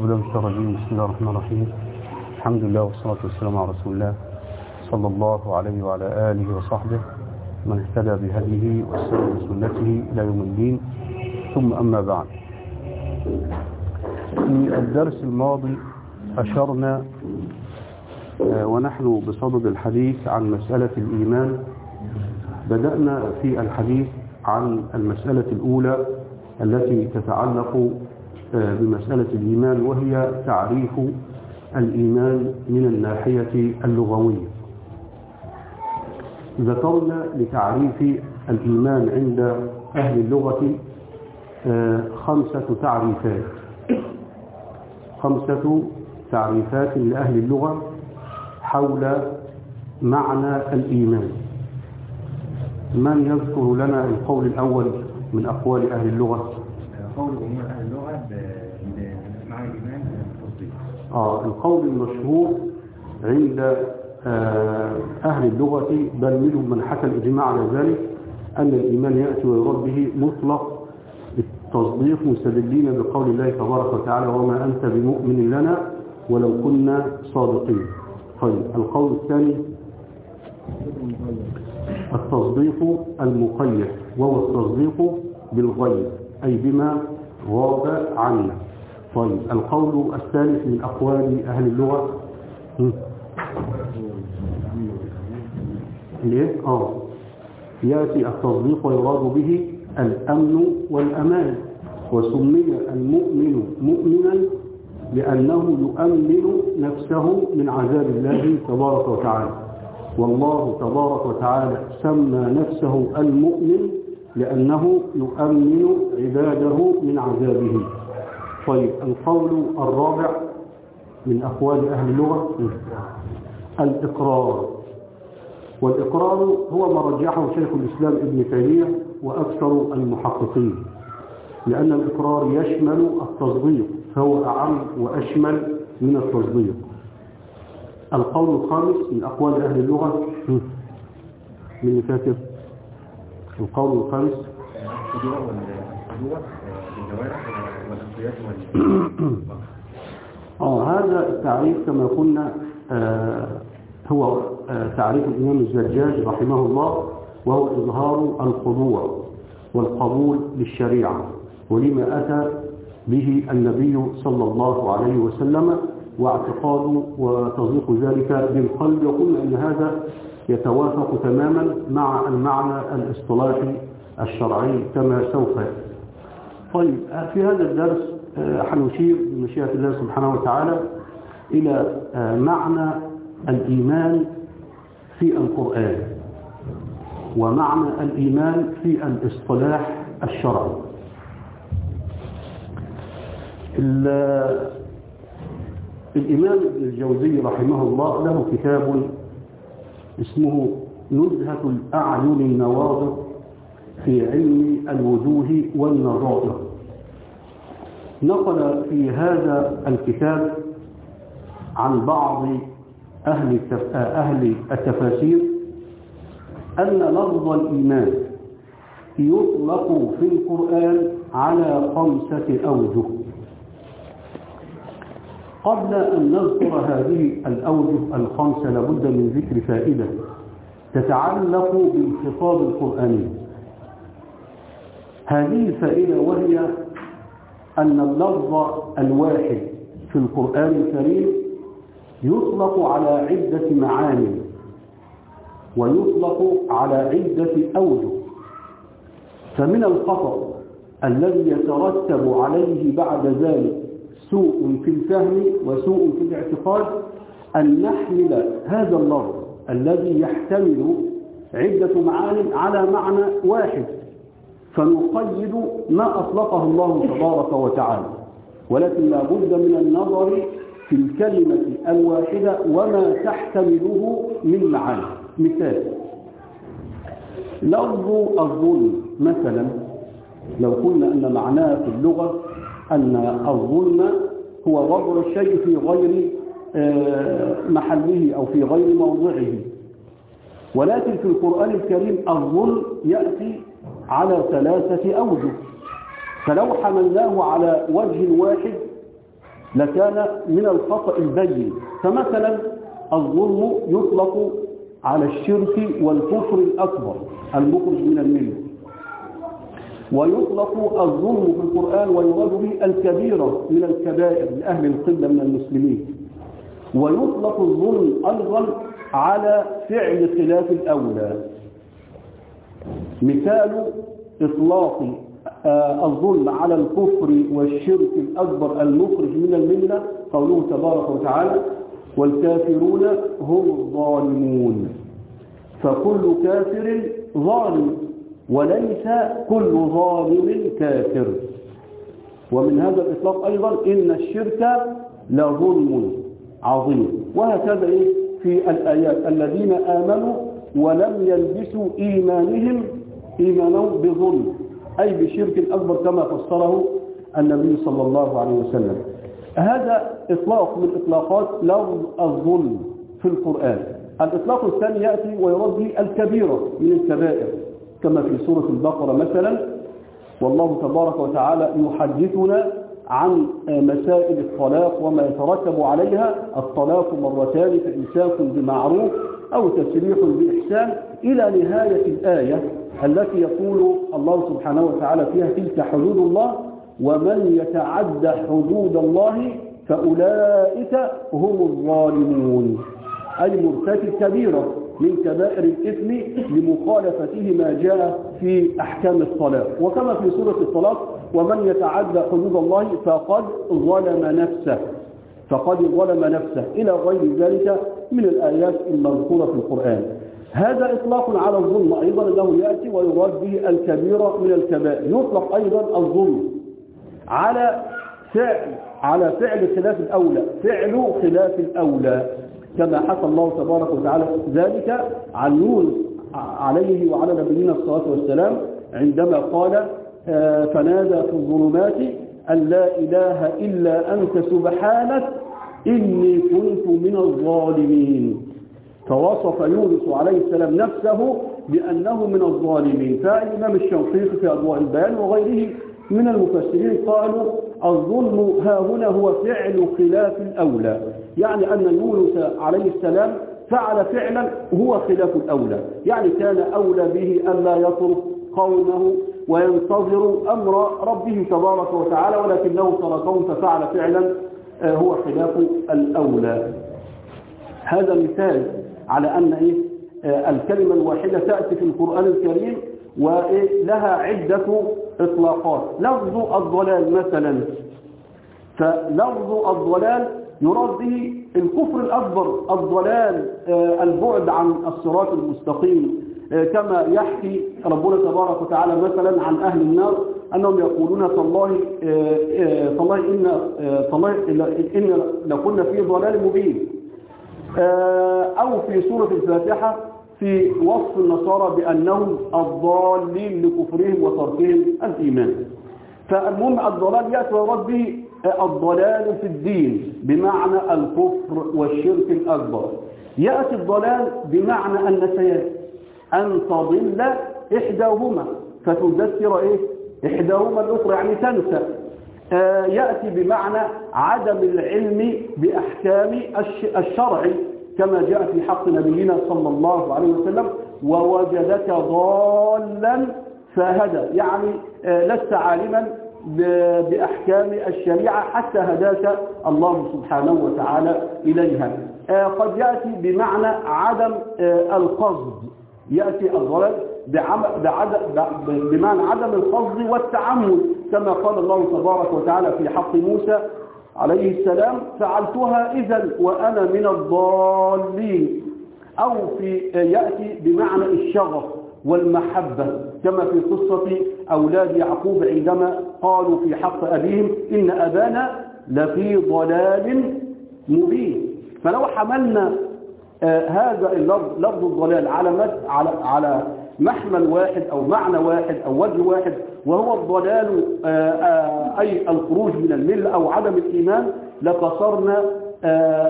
أعوذ بالله من الشيطان الرجيم. بسم الله الرحمن الرحيم. الحمد لله والصلاة والسلام على رسول الله صلى الله عليه وعلى آله وصحبه من اهتدى بهديه واستنى بسنته إلى يوم الدين. ثم أما بعد. في الدرس الماضي أشرنا آه، ونحن بصدد الحديث عن مسألة الإيمان. بدأنا في الحديث عن المسألة الأولى التي تتعلق بمسألة الإيمان وهي تعريف الإيمان من الناحية اللغوية. ذكرنا لتعريف الإيمان عند أهل اللغة آه، خمسة تعريفات. خمسة تعريفات لأهل اللغة حول معنى الإيمان. من يذكر لنا القول الأول من أقوال أهل اللغة؟ قول جمهور ب- بمعنى الإيمان التصديق. آه القول المشهور عند آه أهل اللغة بل منهم من حكى الإجماع على ذلك أن الإيمان يأتي ويراد به مطلق التصديق مستدلين بقول الله تبارك وتعالى وما أنت بمؤمن لنا ولو كنا صادقين. طيب القول الثاني التصديق المقيد وهو التصديق بالغيب. أي بما غاب عنا. طيب القول الثالث من أقوال أهل اللغة. ليه؟ آه. يأتي التصديق ويراد به الأمن والأمان. وسمي المؤمن مؤمنا لأنه يؤمن نفسه من عذاب الله تبارك وتعالى. والله تبارك وتعالى سمى نفسه المؤمن لأنه يؤمن عباده من عذابه. طيب القول الرابع من أقوال أهل اللغة. الإقرار. والإقرار هو ما رجحه شيخ الإسلام ابن تيمية وأكثر المحققين لأن الإقرار يشمل التصديق فهو أعم وأشمل من التصديق. القول الخامس من أقوال أهل اللغة. من اللي فاكر القول الخامس. آه هذا التعريف كما قلنا آه هو آه تعريف الإمام الزجاج رحمه الله وهو إظهار الخضوع والقبول للشريعة ولما أتى به النبي صلى الله عليه وسلم واعتقاد وتصديق ذلك بالقلب. وقلنا أن هذا يتوافق تماما مع المعنى الاصطلاحي الشرعي كما سوف. طيب في هذا الدرس آه، حنشير بمشيئة الله سبحانه وتعالى إلى آه، معنى الإيمان في القرآن ومعنى الإيمان في الاصطلاح الشرعي ال- الإمام الجوزي رحمه الله له كتاب اسمه نزهة الأعين النواظر في علم الوجوه والنظائر نقل في هذا الكتاب عن بعض أهل أهل التفاسير أن لفظ الإيمان يطلق في القرآن على خمسة أوجه. قبل أن نذكر هذه الأوجه الخمسة لابد من ذكر فائدة تتعلق بالخطاب القرآني. هذه الفائدة وهي أن اللفظ الواحد في القرآن الكريم يطلق على عدة معاني ويطلق على عدة أوجه. فمن الخطأ الذي يترتب عليه بعد ذلك سوء في الفهم وسوء في الاعتقاد أن نحمل هذا اللفظ الذي يحتمل عدة معان على معنى واحد فنقيد ما أطلقه الله تبارك وتعالى ولكن لا بد من النظر في الكلمة الواحدة وما تحتمله من معاني. مثال لفظ الظلم مثلا لو قلنا أن معناه في اللغة أن الظلم هو وضع الشيء في غير محله أو في غير موضعه. ولكن في القرآن الكريم الظلم يأتي على ثلاثة أوجه. فلو حملناه على وجه واحد لكان من الخطأ البين. فمثلا الظلم يطلق على الشرك والكفر الأكبر المخرج من الملة. ويطلق الظلم في القرآن ويراد به الكبيرة من الكبائر لأهل القبلة من المسلمين. ويطلق الظلم أيضا على فعل خلاف الأولى. مثال إطلاق الظلم على الكفر والشرك الأكبر المخرج من الملة قوله تبارك وتعالى والكافرون هم الظالمون فكل كافر ظالم. وليس كل ظالم كافر. ومن هذا الإطلاق أيضا إن الشرك لظلم عظيم. وهكذا إيه؟ في الآيات الذين آمنوا ولم يلبسوا إيمانهم إيمانهم بظلم. أي بشرك أكبر كما فسره النبي صلى الله عليه وسلم. هذا إطلاق من إطلاقات لفظ الظلم في القرآن. الإطلاق الثاني يأتي ويرد الكبيرة من الكبائر. كما في سورة البقرة مثلا والله تبارك وتعالى يحدثنا عن مسائل الطلاق وما يترتب عليها الطلاق مرتان فإمساك بمعروف أو تسريح بإحسان إلى نهاية الآية التي يقول الله سبحانه وتعالى فيها تلك حدود الله ومن يتعد حدود الله فأولئك هم الظالمون. أي مرتكب كبيرة من كبائر الإثم لمخالفته ما جاء في أحكام الطلاق وكما في سورة الطلاق ومن يتعدى حدود الله فقد ظلم نفسه. فقد ظلم نفسه. إلى غير ذلك من الآيات المذكورة في القرآن. هذا إطلاق على الظلم. أيضا أنه يأتي ويراد به الكبيرة من الكبائر. يطلق أيضا الظلم على فعل على فعل خلاف الأولى. فعل خلاف الأولى. كما حكى الله تبارك وتعالى ذلك عن يونس عليه وعلى نبينا الصلاة والسلام عندما قال فنادى في الظلمات أن لا إله إلا أنت سبحانك إني كنت من الظالمين. فوصف يونس عليه السلام نفسه بأنه من الظالمين. فالإمام الشنقيطي في أضواء البيان وغيره من المفسرين قالوا الظلم ها هنا هو فعل خلاف الأولى. يعني أن يونس عليه السلام فعل فعلا هو خلاف الأولى. يعني كان أولى به ألا يترك قومه وينتظر أمر ربه تبارك وتعالى ولكنه تركهم ففعل فعلا هو خلاف الأولى. هذا مثال على أن إيه الكلمة الواحدة تأتي في القرآن الكريم ولها عدة إطلاقات. لفظ الضلال مثلا فلفظ الضلال يراد به الكفر الأكبر الضلال البعد عن الصراط المستقيم. كما يحكي ربنا تبارك وتعالى مثلا عن أهل النار أنهم يقولون تالله تالله إن تالله إن لكنا في ضلال مبين. أو في سورة الفاتحة في وصف النصارى بأنهم الضالين لكفرهم وتركهم الإيمان. فالمهم الضلال يأتي ويرد به الضلال في الدين بمعنى الكفر والشرك الأكبر. يأتي الضلال بمعنى النسيان أن تضل إحداهما. فتذكر إيه؟ إحداهما الأخرى. يعني تنسى. آه يأتي بمعنى عدم العلم بأحكام الشرع كما جاء في حق نبينا صلى الله عليه وسلم ووجدك ضالا فهدى. يعني آه لست عالما بأحكام الشريعة حتى هداك الله سبحانه وتعالى إليها. آه قد يأتي بمعنى عدم القصد. يأتي الضلال بمعنى عدم القصد والتعمد كما قال الله تبارك وتعالى في حق موسى عليه السلام فعلتها إذا وأنا من الضالين. أو في يأتي بمعنى الشغف والمحبة. كما في قصة أولاد يعقوب عندما قالوا في حق أبيهم إن أبانا لفي ضلال مبين. فلو حملنا آه هذا اللفظ لفظ الضلال على على على محمل واحد أو معنى واحد أو وجه واحد وهو الضلال آه آه أي الخروج من الملة أو عدم الإيمان لقصرنا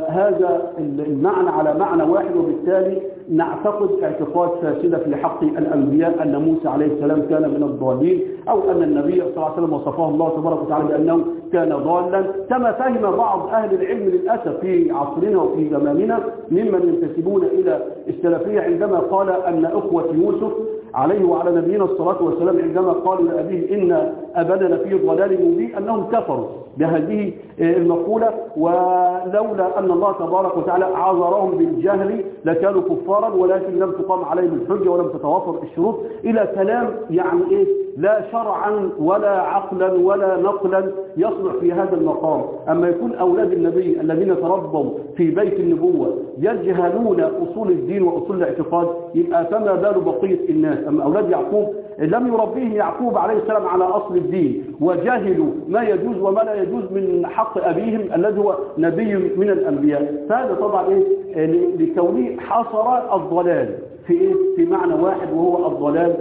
هذا المعنى على معنى واحد وبالتالي نعتقد اعتقاد فاسدة في حق الأنبياء أن موسى عليه السلام كان من الضالين أو أن النبي صلى الله عليه وسلم وصفه الله تبارك وتعالى بأنه كان ضالا. كما فهم بعض أهل العلم للأسف في عصرنا وفي زماننا ممن ينتسبون إلى السلفية عندما قال أن أخوة يوسف عليه وعلى نبينا الصلاة والسلام عندما قالوا لأبيه إن أبانا لفي ضلال مبين أنهم كفروا بهذه المقولة ولولا أن الله تبارك وتعالى عذرهم بالجهل لكانوا كفارا ولكن لم تقام عليهم الحجة ولم تتوافر الشروط. إلى كلام يعني إيه؟ لا شرعا ولا عقلا ولا نقلا يصلح في هذا المقام. أما يكون أولاد النبي الذين تربوا في بيت النبوة يجهلون أصول الدين وأصول الاعتقاد يبقى فما بال بقية الناس؟ أما أولاد يعقوب لم يربيهم يعقوب عليه السلام على أصل الدين وجهلوا ما يجوز وما لا يجوز من حق أبيهم الذي هو نبي من الأنبياء. فهذا طبعا إيه لكونه حصر الضلال. في إيه؟ في معنى واحد وهو الضلال.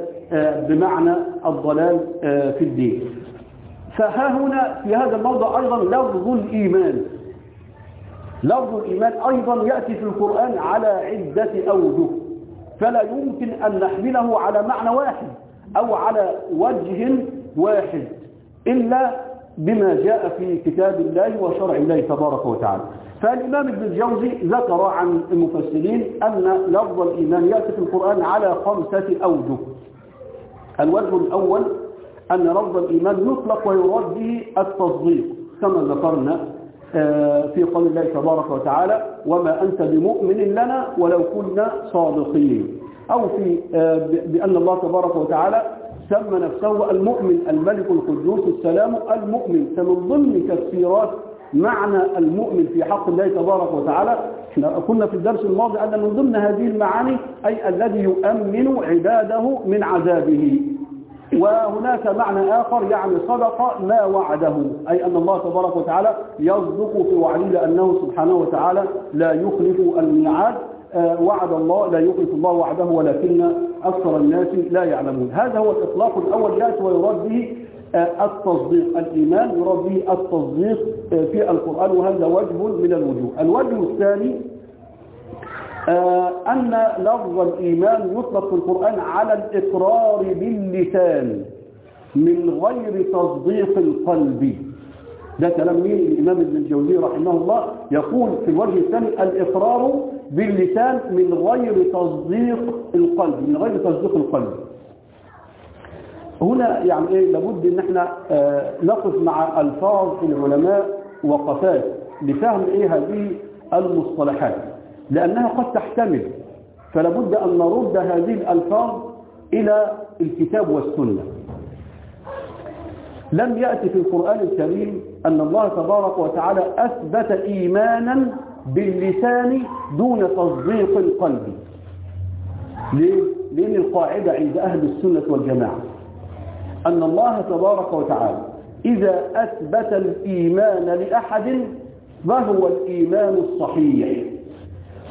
بمعنى الضلال في الدين. فها هنا في هذا الموضع أيضا لفظ الإيمان. لفظ الإيمان أيضا يأتي في القرآن على عدة أوجه. فلا يمكن أن نحمله على معنى واحد أو على وجه واحد إلا بما جاء في كتاب الله وشرع الله تبارك وتعالى. فالإمام ابن الجوزي ذكر عن المفسرين أن لفظ الإيمان يأتي في القرآن على خمسة أوجه. الوجه الأول أن لفظ الإيمان يطلق ويراد به التصديق كما ذكرنا في قول الله تبارك وتعالى وما أنت بمؤمن لنا ولو كنا صادقين. أو في بأن الله تبارك وتعالى سمى نفسه المؤمن الملك القدوس السلام المؤمن فمن ضمن تفسيرات معنى المؤمن في حق الله تبارك وتعالى. إحنا قلنا في الدرس الماضي أن من ضمن هذه المعاني أي الذي يؤمن عباده من عذابه. وهناك معنى آخر يعني صدق ما وعده أي أن الله تبارك وتعالى يصدق في وعده لأنه سبحانه وتعالى لا يخلف الميعاد. وعد الله لا يخلف الله وعده ولكن أكثر الناس لا يعلمون. هذا هو الإطلاق الأول يأتي ويراد به التصديق الإيمان يراد به التصديق في القرآن وهذا وجه من الوجوه. الوجه الثاني أن لفظ الإيمان يطلق في القرآن على الإقرار باللسان من غير تصديق القلب. ده كلام مين؟ الإمام ابن الجوزي رحمه الله يقول في الوجه الثاني الإقرار باللسان من غير تصديق القلب من غير تصديق القلب. هنا يعني إيه لابد إن إحنا آه نقف مع ألفاظ العلماء وقفات لفهم إيه هذه المصطلحات لأنها قد تحتمل فلابد أن نرد هذه الألفاظ إلى الكتاب والسنة. لم يأتي في القرآن الكريم أن الله تبارك وتعالى أثبت إيمانا باللسان دون تصديق القلب. ليه؟ لأن القاعدة عند أهل السنة والجماعة. أن الله تبارك وتعالى إذا أثبت الإيمان لأحد فهو الإيمان الصحيح.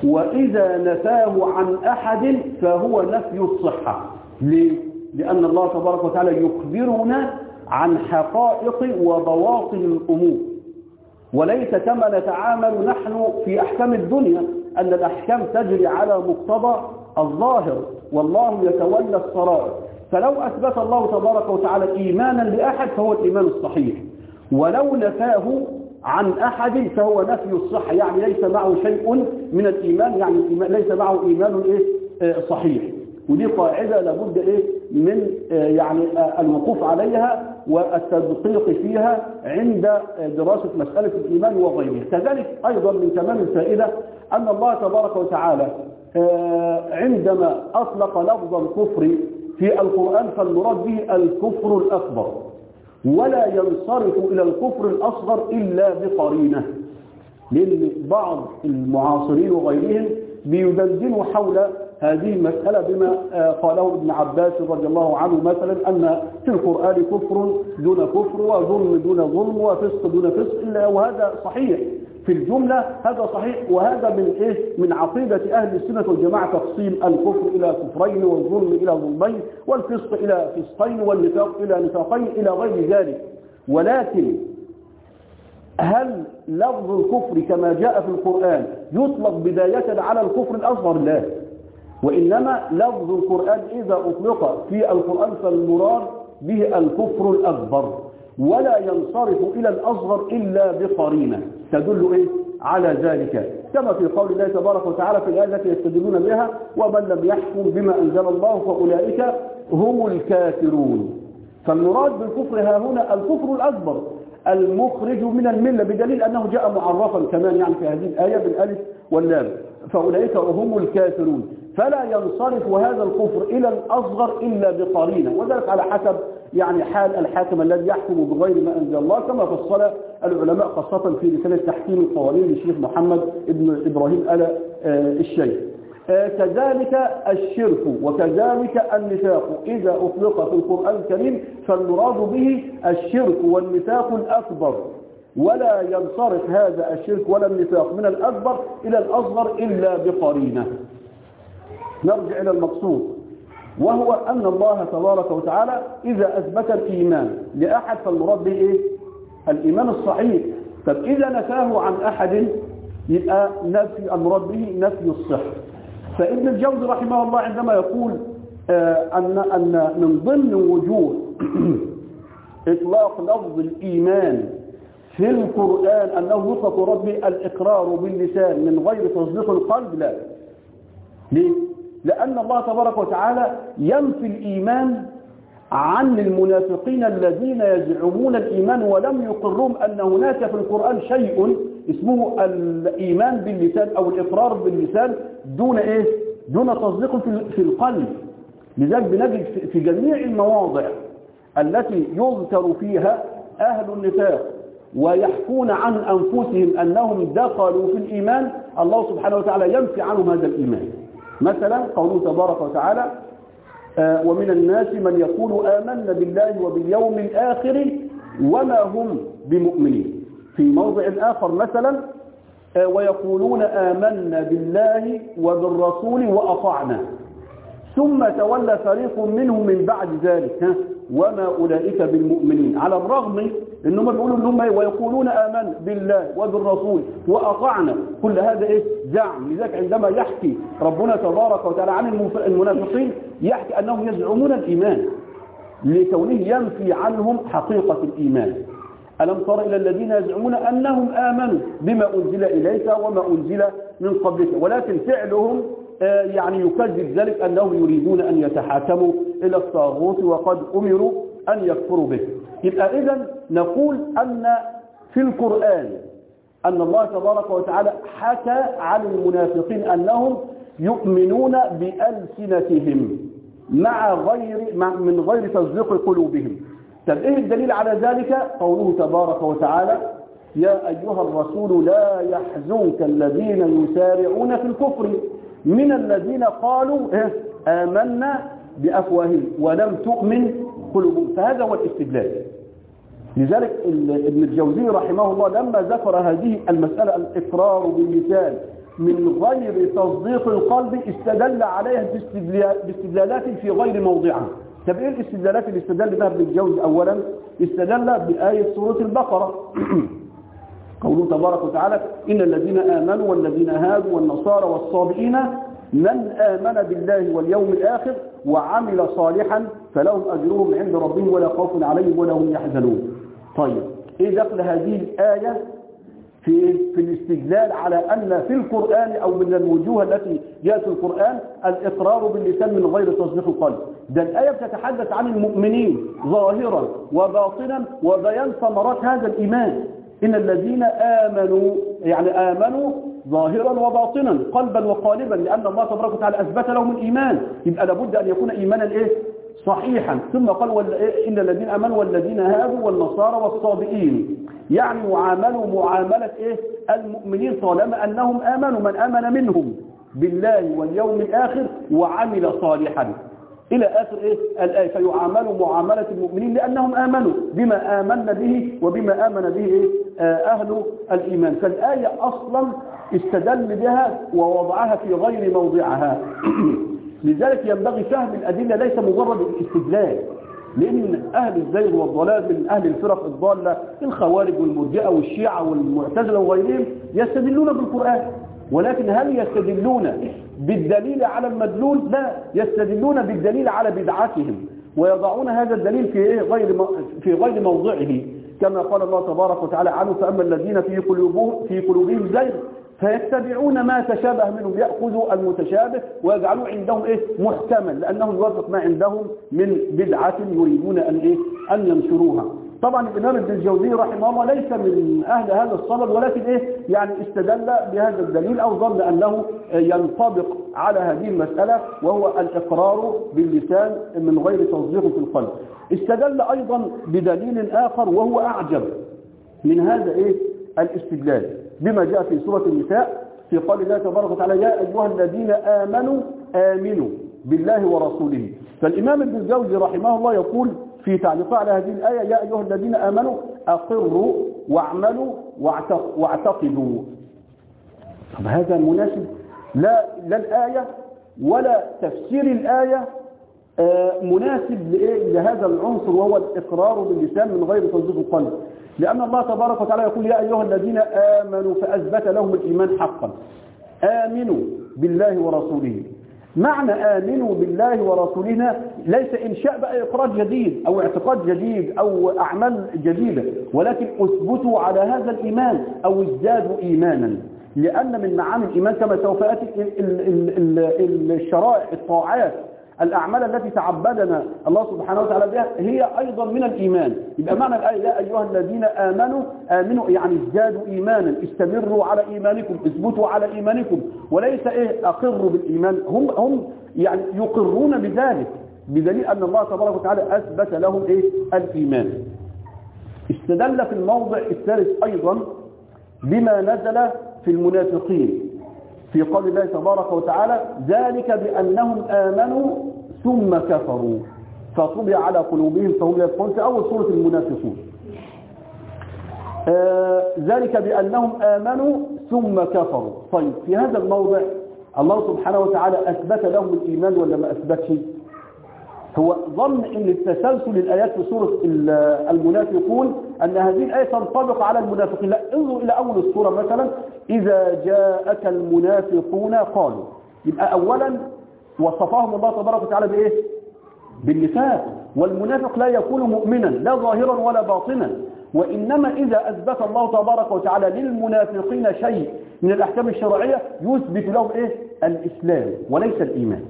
وإذا نفاه عن أحد فهو نفي الصحة. ليه؟ لأن الله تبارك وتعالى يخبرنا عن حقائق وبواطن الأمور. وليس كما نتعامل نحن في أحكام الدنيا أن الأحكام تجري على مقتضى الظاهر والله يتولى السرائر فلو أثبت الله تبارك وتعالى إيمانا لأحد فهو الإيمان الصحيح. ولو نفاه عن أحد فهو نفي الصحة يعني ليس معه شيء من الإيمان يعني ليس معه إيمان إيه؟ صحيح. ودي قاعدة لابد إيه؟ من يعني الوقوف عليها والتدقيق فيها عند دراسة مسألة الإيمان وغيره كذلك أيضا من تمام الفائدة أن الله تبارك وتعالى عندما أطلق لفظ الكفر في القرآن فالمراد به الكفر الأكبر ولا ينصرف إلى الكفر الأصغر إلا بقرينة لأن بعض المعاصرين وغيرهم بيدندنوا حول هذه المسألة بما قاله ابن عباس رضي الله عنه مثلا أن في القرآن كفر دون كفر وظلم دون ظلم وفسق دون فسق وهذا صحيح. في الجملة هذا صحيح وهذا من إيه؟ من عقيدة أهل السنة والجماعة تقسيم الكفر إلى كفرين والظلم إلى ظلمين والفسق إلى فسقين والنفاق إلى نفاقين إلى غير ذلك. ولكن هل لفظ الكفر كما جاء في القرآن يطلق بداية على الكفر الأصغر؟ لا. وإنما لفظ القرآن إذا أطلق في القرآن فالمراد به الكفر الأكبر. ولا ينصرف إلى الأصغر إلا بقرينة. تدل إيه؟ على ذلك. كما في قول الله تبارك وتعالى في الآية التي يستدلون بها ومن لم يحكم بما أنزل الله فأولئك هم الكافرون. فالمراد بالكفر ها هنا الكفر الأكبر المخرج من الملة بدليل أنه جاء معرفا كمان يعني في هذه الآية بالألف واللام. فأولئك هم الكافرون. فلا ينصرف هذا الكفر إلى الأصغر إلا بقرينة. وذلك على حسب يعني حال الحاكم الذي يحكم بغير ما أنزل الله كما فصل العلماء خاصة في رسالة تحكيم القوانين للشيخ محمد ابن إبراهيم آل الشيخ. كذلك الشرك وكذلك النفاق. إذا أطلق في القرآن الكريم فالمراد به الشرك والنفاق الأكبر. ولا ينصرف هذا الشرك ولا النفاق من الأكبر إلى الأصغر إلا بقرينة. نرجع إلى المقصود. وهو أن الله تبارك وتعالى إذا أثبت الإيمان لأحد فالمراد به إيه؟ الإيمان الصحيح طب إذا نفاه عن أحد يبقى نفي المراد به نفي الصحة فابن الجوزي رحمه الله عندما يقول آه أن, أن من ضمن وجوه إطلاق لفظ الإيمان في القرآن أنه يطلق ربي الإقرار باللسان من غير تصديق القلب لا ليه؟ لأن الله تبارك وتعالى ينفي الإيمان عن المنافقين الذين يزعمون الإيمان ولم يقرهم أن هناك في القرآن شيء اسمه الإيمان باللسان أو الإقرار باللسان دون إيه؟ دون تصديق في القلب لذلك بنجد في جميع المواضع التي يذكر فيها أهل النفاق ويحكون عن أنفسهم أنهم دخلوا في الإيمان الله سبحانه وتعالى ينفي عنهم هذا الإيمان مثلا قوله تبارك وتعالى آه ومن الناس من يقول آمنا بالله وباليوم الآخر وما هم بمؤمنين. في موضع آخر مثلا آه ويقولون آمنا بالله وبالرسول وأطعنا. ثم تولى فريق منهم من بعد ذلك ها؟ وما أولئك بالمؤمنين. على الرغم انهم بيقولوا انهم ويقولون آمن بالله وبالرسول وأطعنا كل هذا إيه؟ زعم. لذلك عندما يحكي ربنا تبارك وتعالى عن المنافقين يحكي أنهم يزعمون الإيمان لكونه ينفي عنهم حقيقة الإيمان. ألم تر إلى الذين يزعمون أنهم آمنوا بما أنزل إليك وما أنزل من قبلك ولكن فعلهم يعني يكذب ذلك أنهم يريدون أن يتحاكموا إلى الطاغوت وقد أمروا أن يكفروا به. يبقى إذا نقول أن في القرآن أن الله تبارك وتعالى حكى عن المنافقين أنهم يؤمنون بألسنتهم مع غير مع من غير تصديق قلوبهم. طب إيه الدليل على ذلك؟ قوله تبارك وتعالى يا أيها الرسول لا يحزنك الذين يسارعون في الكفر. من الذين قالوا إيه آمنا بأفواههم ولم تؤمن قلوبهم. فهذا هو الاستدلال. لذلك ابن الجوزي رحمه الله لما ذكر هذه المسألة الإقرار باللسان من غير تصديق القلب استدل عليها باستدلالات في غير موضعها. طب إيه الاستدلالات اللي استدل بها ابن الجوزي اولا؟ استدل بآية سورة البقرة. قوله تبارك وتعالى إن الذين آمنوا والذين هادوا والنصارى والصابئين من آمن بالله واليوم الآخر وعمل صالحا فلهم أجرهم عند ربهم ولا خوف عليهم ولا هم يحزنون. طيب إيه دخل هذه الآية في في الاستدلال على أن في القرآن أو من الوجوه التي جاءت في القرآن الإقرار باللسان من غير تصديق القلب. ده الآية بتتحدث عن المؤمنين ظاهرا وباطنا وبيان ثمرات هذا الإيمان. إن الذين آمنوا يعني آمنوا ظاهرا وباطنا قلبا وقالبا لأن الله تبارك وتعالى أثبت لهم الإيمان. يبقى لابد أن يكون إيمانا إيه؟ صحيحا. ثم قال إن الذين آمنوا والذين هادوا والنصارى والصابئين. يعني معاملوا معاملة إيه؟ المؤمنين طالما أنهم آمنوا. من آمن منهم؟ بالله واليوم الآخر وعمل صالحا. إلى آخر إيه؟ الآية. فيعاملوا معاملة المؤمنين لأنهم آمنوا بما آمن به وبما آمن به إيه؟ أهل الإيمان. فالآية أصلا استدل بها ووضعها في غير موضعها. لذلك ينبغي فهم الأدلة ليس مجرد الاستدلال لأن أهل الزيغ والضلال من أهل الفرق الضالة الخوارج والمرجئة والشيعة والمعتزلة وغيرهم يستدلون بالقرآن. ولكن هل يستدلون بالدليل على المدلول؟ لا يستدلون بالدليل على بدعتهم. ويضعون هذا الدليل في إيه؟ غير في غير موضعه. كما قال الله تبارك وتعالى عنه فأما الذين في قلوبهم في قلوبهم زيغ فيتبعون ما تشابه منهم يأخذوا المتشابه ويجعلوا عندهم إيه؟ محكما لأنه يوافق ما عندهم من بدعة يريدون أن إيه؟ أن ينشروها. طبعا الإمام ابن الجوزي رحمه الله ليس من أهل هذا الصدد ولكن إيه؟ يعني استدل بهذا الدليل أو ظن أنه ينطبق على هذه المسألة وهو الإقرار باللسان من غير تصديق في القلب. استدل أيضا بدليل آخر وهو أعجب من هذا إيه؟ الاستدلال بما جاء في سورة النساء في قول الله تبارك وتعالى يا أيها الذين آمنوا آمنوا بالله ورسوله. فالإمام ابن الجوزي رحمه الله يقول في تعليقه على هذه الآية يا أيها الذين آمنوا أقروا واعملوا واعتقدوا. طب هذا مناسب؟ لا, لا الآية ولا تفسير الآية مناسب لهذا العنصر وهو الإقرار باللسان من غير تصديق القلب. لأن الله تبارك وتعالى يقول يا أيها الذين آمنوا فأثبت لهم الإيمان حقا. آمنوا بالله ورسوله. معنى آمنوا بالله ورسولنا ليس إنشاء بقى إقرار جديد أو اعتقاد جديد أو أعمال جديدة ولكن أثبتوا على هذا الإيمان أو ازدادوا إيمانا. لأن من معاني الإيمان كما سوف يأتي الشرائع الطاعات. الأعمال التي تعبدنا الله سبحانه وتعالى بها هي أيضا من الإيمان. يبقى معنى الآية يا أيها الذين آمنوا آمنوا يعني ازدادوا إيمانا. استمروا على إيمانكم اثبتوا على إيمانكم. وليس إيه أقروا بالإيمان هم, هم يعني يقرون بذلك بدليل أن الله تبارك وتعالى أثبت لهم إيه؟ الإيمان. استدل في الموضع الثالث أيضا بما نزل في المنافقين. في قول الله تبارك وتعالى ذلك بأنهم آمنوا ثم كفروا. فطبع على قلوبهم فهم يفقون في أول سورة المنافقون. آه ذلك بأنهم آمنوا ثم كفروا. طيب في هذا الموضع الله سبحانه وتعالى أثبت لهم الإيمان ولا ما أثبتش؟ هو ظن إن التسلسل الآيات في سورة المنافقون أن هذه الآية تنطبق على المنافقين. لا انظروا إلى أول السورة مثلا. إذا جاءك المنافقون قالوا. يبقى أولا وصفهم الله تبارك وتعالى بإيه؟ بالنفاق. والمنافق لا يكون مؤمنا لا ظاهرا ولا باطنا. وإنما إذا أثبت الله تبارك وتعالى للمنافقين شيء من الأحكام الشرعية يثبت لهم إيه؟ الإسلام وليس الإيمان.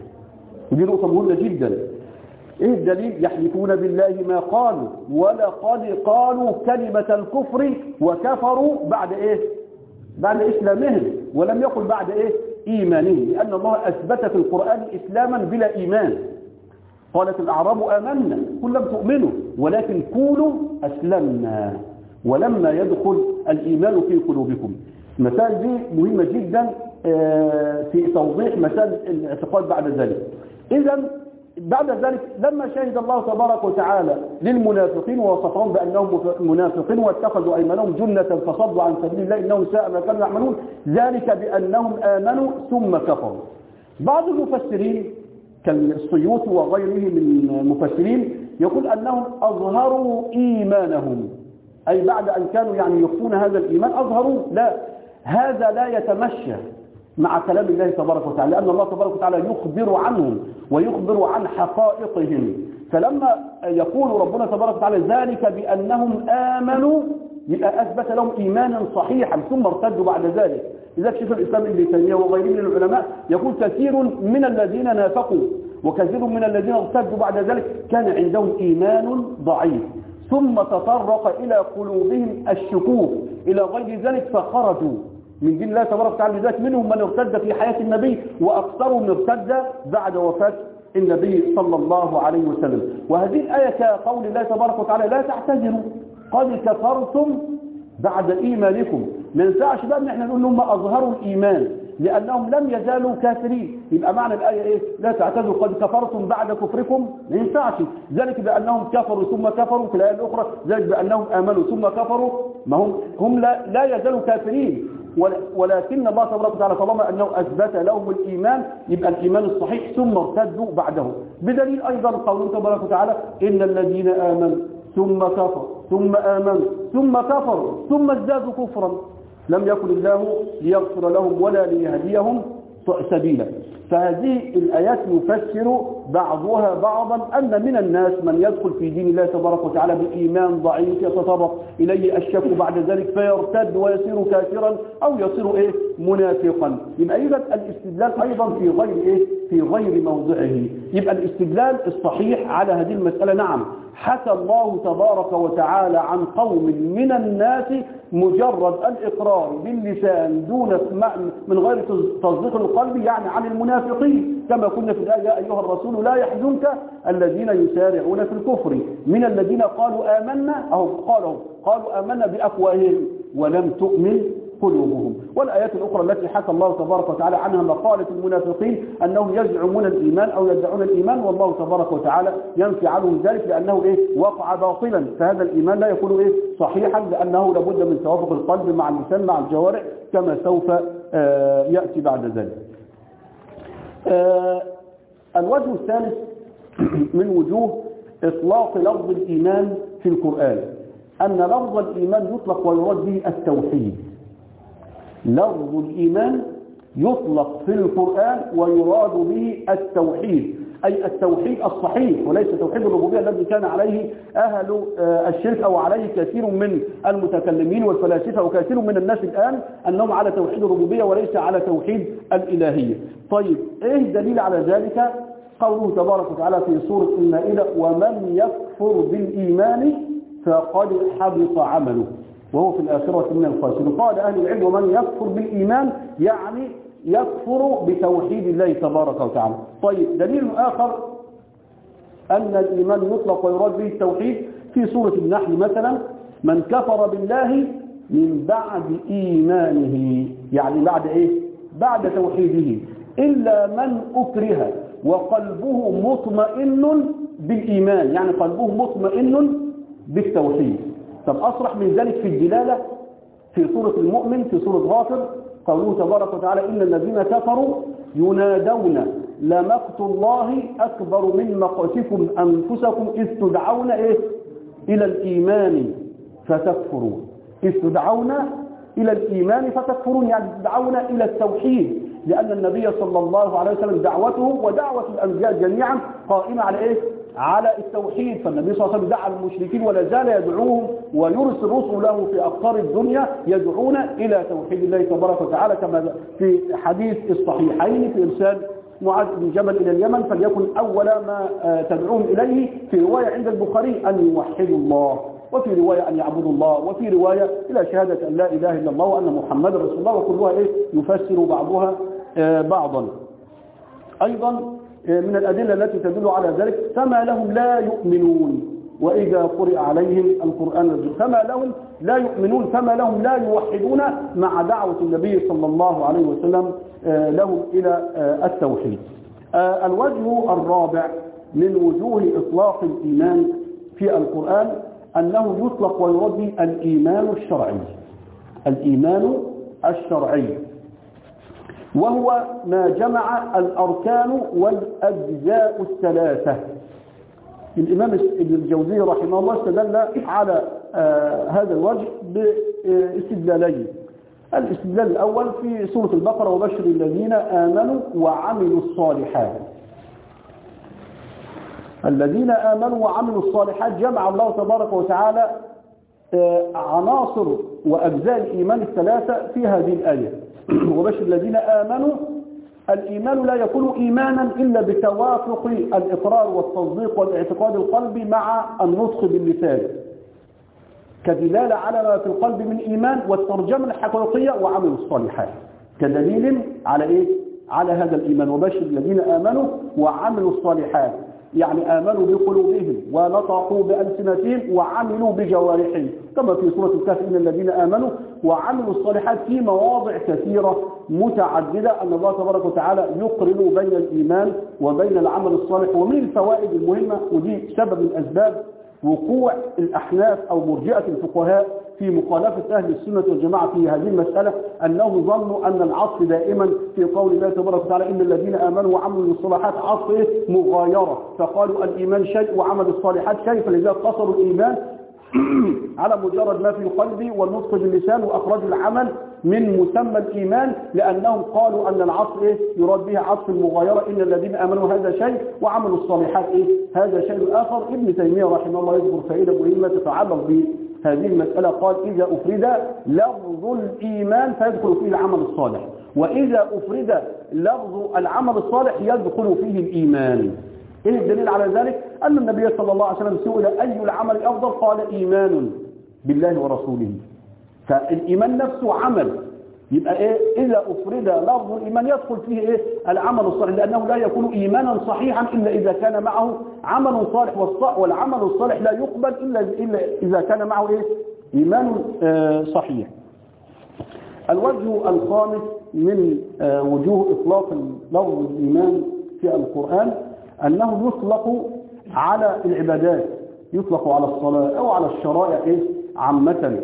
ودي نقطة مهمة جدا. إيه الدليل؟ يحلفون بالله ما قالوا. ولقد قالوا كلمة الكفر وكفروا بعد إيه؟ بعد إسلامهم. ولم يقل بعد إيه؟ إيمانهم. لأن الله أثبت في القرآن إسلاما بلا إيمان. قالت الأعراب آمنا. قل لم تؤمنوا. ولكن قولوا أسلمنا. ولما يدخل الإيمان في قلوبكم. المسائل دي مهمة جدا في توضيح مسائل الاعتقاد بعد ذلك. اذا بعد ذلك لما شهد الله تبارك وتعالى للمنافقين ووصفهم بأنهم منافقين واتخذوا أيمانهم جنة فصدوا عن سبيل الله إنهم ساء ما كانوا يعملون ذلك بأنهم آمنوا ثم كفروا. بعض المفسرين كالسيوط وغيره من المفسرين يقول أنهم أظهروا إيمانهم أي بعد أن كانوا يعني يخفون هذا الإيمان أظهروا لا هذا لا يتمشى. مع كلام الله تبارك وتعالى لأن الله تبارك وتعالى يخبر عنهم ويخبر عن حقائقهم. فلما يقول ربنا تبارك وتعالى ذلك بأنهم آمنوا يبقى أثبت لهم إيمانا صحيحا ثم ارتدوا بعد ذلك. إذا شيخ الإسلام ابن تيمية وغيره من العلماء يقول كثير من الذين نافقوا وكثير من الذين ارتدوا بعد ذلك كان عندهم إيمان ضعيف. ثم تطرق إلى قلوبهم الشكوك إلى غير ذلك فخرجوا. من دين الله تبارك وتعالى لذلك منهم من ارتد في حياة النبي وأكثرهم ارتد بعد وفاة النبي صلى الله عليه وسلم. وهذه الآية كقول الله تبارك وتعالى لا تعتذروا. قد كفرتم بعد إيمانكم. ما ينفعش بقى إن إحنا نقول لهم أظهروا الإيمان لأنهم لم يزالوا كافرين. يبقى معنى الآية إيه؟ لا تعتذروا. قد كفرتم بعد كفركم. ما ينفعش ذلك بأنهم كفروا ثم كفروا في الآية الأخرى. ذلك بأنهم آمنوا ثم كفروا. ما هم هم لا, لا يزالوا كافرين. ولكن الله تبارك وتعالى طالما أنه أثبت لهم الإيمان يبقى الإيمان الصحيح ثم ارتدوا بعده. بدليل أيضا قوله تبارك وتعالى إن الذين آمنوا ثم كفروا ثم آمنوا ثم كفروا ثم ازدادوا كفرا. لم يكن الله ليغفر لهم ولا ليهديهم. سبيلا. فهذه الآيات يفسر بعضها بعضا أن من الناس من يدخل في دين الله تبارك وتعالى بإيمان ضعيف يتطرق إليه الشك بعد ذلك فيرتد ويصير كافرا أو يصير إيه؟ منافقا. يبقى إذا الاستدلال أيضا في غير إيه؟ في غير موضعه. يبقى الاستدلال الصحيح على هذه المسألة نعم حكى الله تبارك وتعالى عن قوم من الناس مجرد الإقرار باللسان دون من غير تصديق القلب يعني عن المنافقين كما قلنا في الآية أيها الرسول لا يحزنك الذين يسارعون في الكفر. من الذين قالوا آمنا أو قالوا قالوا آمنا بأفواههم ولم تؤمن قلوبهم. والآيات الأخرى التي حكى الله تبارك وتعالى عنها مقالة المنافقين أنهم يزعمون الإيمان أو يدعون الإيمان والله تبارك وتعالى ينفي عنهم ذلك لأنه إيه؟ وقع باطلا. فهذا الإيمان لا يكون إيه؟ صحيحا لأنه لابد من توافق القلب مع اللسان مع الجوارح كما سوف آه يأتي بعد ذلك. آه الوجه الثالث من وجوه إطلاق لفظ الإيمان في القرآن. أن لفظ الإيمان يطلق ويراد به التوحيد. لفظ الإيمان يطلق في القرآن ويراد به التوحيد أي التوحيد الصحيح وليس توحيد الربوبية الذي كان عليه أهل الشرك أو عليه كثير من المتكلمين والفلاسفة وكثير من الناس الآن أنهم على توحيد الربوبية وليس على توحيد الإلهية. طيب إيه الدليل على ذلك؟ قوله تبارك وتعالى في سورة المائدة ومن يكفر بالإيمان فقد حبط عمله. وهو في الآخرة من الخاسرين. قال أهل العلم ومن يكفر بالإيمان يعني يكفر بتوحيد الله تبارك وتعالى. طيب دليل آخر أن الإيمان يطلق ويراد به التوحيد في سورة النحل مثلا من كفر بالله من بعد إيمانه يعني بعد إيه؟ بعد توحيده. إلا من أكره وقلبه مطمئن بالإيمان. يعني قلبه مطمئن بالتوحيد. طب أصرح من ذلك في الدلالة في سورة المؤمن في سورة غافر قوله تبارك وتعالى إن الذين كفروا ينادون لمقت الله أكبر من مقتكم أنفسكم إذ تدعون إيه؟ إلى الإيمان فتكفرون إذ تدعون إلى الإيمان فتكفرون يعني تدعون إلى التوحيد لأن النبي صلى الله عليه وسلم دعوته ودعوة الأنبياء جميعا قائمة على إيه؟ على التوحيد فالنبي صلى الله عليه وسلم دعا المشركين ولا زال يدعوهم ويرسل رسله في أقطار الدنيا يدعون إلى توحيد الله تبارك وتعالى كما في حديث الصحيحين في إرسال معاذ بن جبل إلى اليمن فليكن أول ما تدعوهم إليه في رواية عند البخاري أن يوحدوا الله وفي رواية أن يعبدوا الله وفي رواية إلى شهادة أن لا إله إلا الله وأن محمد رسول الله وكلها إيه؟ يفسر بعضها بعضا. أيضا من الأدلة التي تدل على ذلك فما لهم لا يؤمنون. وإذا قرئ عليهم القرآن فما لهم لا يؤمنون فما لهم لا يوحدون مع دعوة النبي صلى الله عليه وسلم لهم إلى التوحيد. الوجه الرابع من وجوه إطلاق الإيمان في القرآن أنه يطلق ويرد الإيمان الشرعي. الإيمان الشرعي. وهو ما جمع الأركان والأجزاء الثلاثة. الإمام ابن الجوزي رحمه الله استدل على آه هذا الوجه باستدلالين. الاستدلال الأول في سورة البقرة وبشر الذين آمنوا وعملوا الصالحات. الذين آمنوا وعملوا الصالحات جمع الله تبارك وتعالى آه عناصر وأجزاء الإيمان الثلاثة في هذه الآية. وبشر الذين آمنوا الإيمان لا يكون إيمانا إلا بتوافق الإقرار والتصديق والاعتقاد القلبي مع النطق باللسان. كدلالة على ما في القلب من إيمان والترجمة الحقيقية وعمل الصالحات. كدليل على إيه؟ على هذا الإيمان. وبشر الذين آمنوا وعملوا الصالحات. يعني آمنوا بقلوبهم ونطقوا بألسنتهم وعملوا بجوارحهم. كما في سورة الكهف إن الذين آمنوا وعملوا الصالحات في مواضع كثيرة متعددة أن الله تبارك وتعالى يقرن بين الإيمان وبين العمل الصالح. ومن الفوائد المهمة ودي سبب من وقوع الأحناف أو مرجئة الفقهاء في مخالفة أهل السنة والجماعة في هذه المسألة أنهم ظنوا أن العصر دائما في قول الله تبارك وتعالى إن الذين آمنوا وعملوا الصالحات عصر؟ مغايرة فقالوا الإيمان شيء وعمل الصالحات شيء فلذلك قصروا الإيمان على مجرد ما في قلبي والنطق باللسان وأخرجوا العمل من مسمى الإيمان لأنهم قالوا أن العصر إيه؟ يراد به عصر المغايرة إن الذين آمنوا هذا شيء وعملوا الصالحات إيه؟ هذا شيء آخر ابن تيمية رحمه الله يذكر فائدة مهمة تتعلق بهذه المسألة قال إذا أفرد لفظ الإيمان فيدخل فيه العمل الصالح وإذا أفرد لفظ العمل الصالح يدخل فيه الإيمان إيه الدليل على ذلك أن النبي صلى الله عليه وسلم سئل أي العمل أفضل؟ قال إيمان بالله ورسوله. فالإيمان نفسه عمل. يبقى إيه؟ إذا أفرد لفظ الإيمان يدخل فيه إيه؟ العمل الصالح لأنه لا يكون إيمانا صحيحا إلا إذا كان معه عمل صالح والعمل الصالح لا يقبل إلا اذا كان معه إيه؟ إيمان آه صحيح. الوجه الخامس من آه وجوه إطلاق لفظ الإيمان في القرآن أنه يطلق على العبادات يطلق على الصلاة أو على الشرائع إيه؟ عامة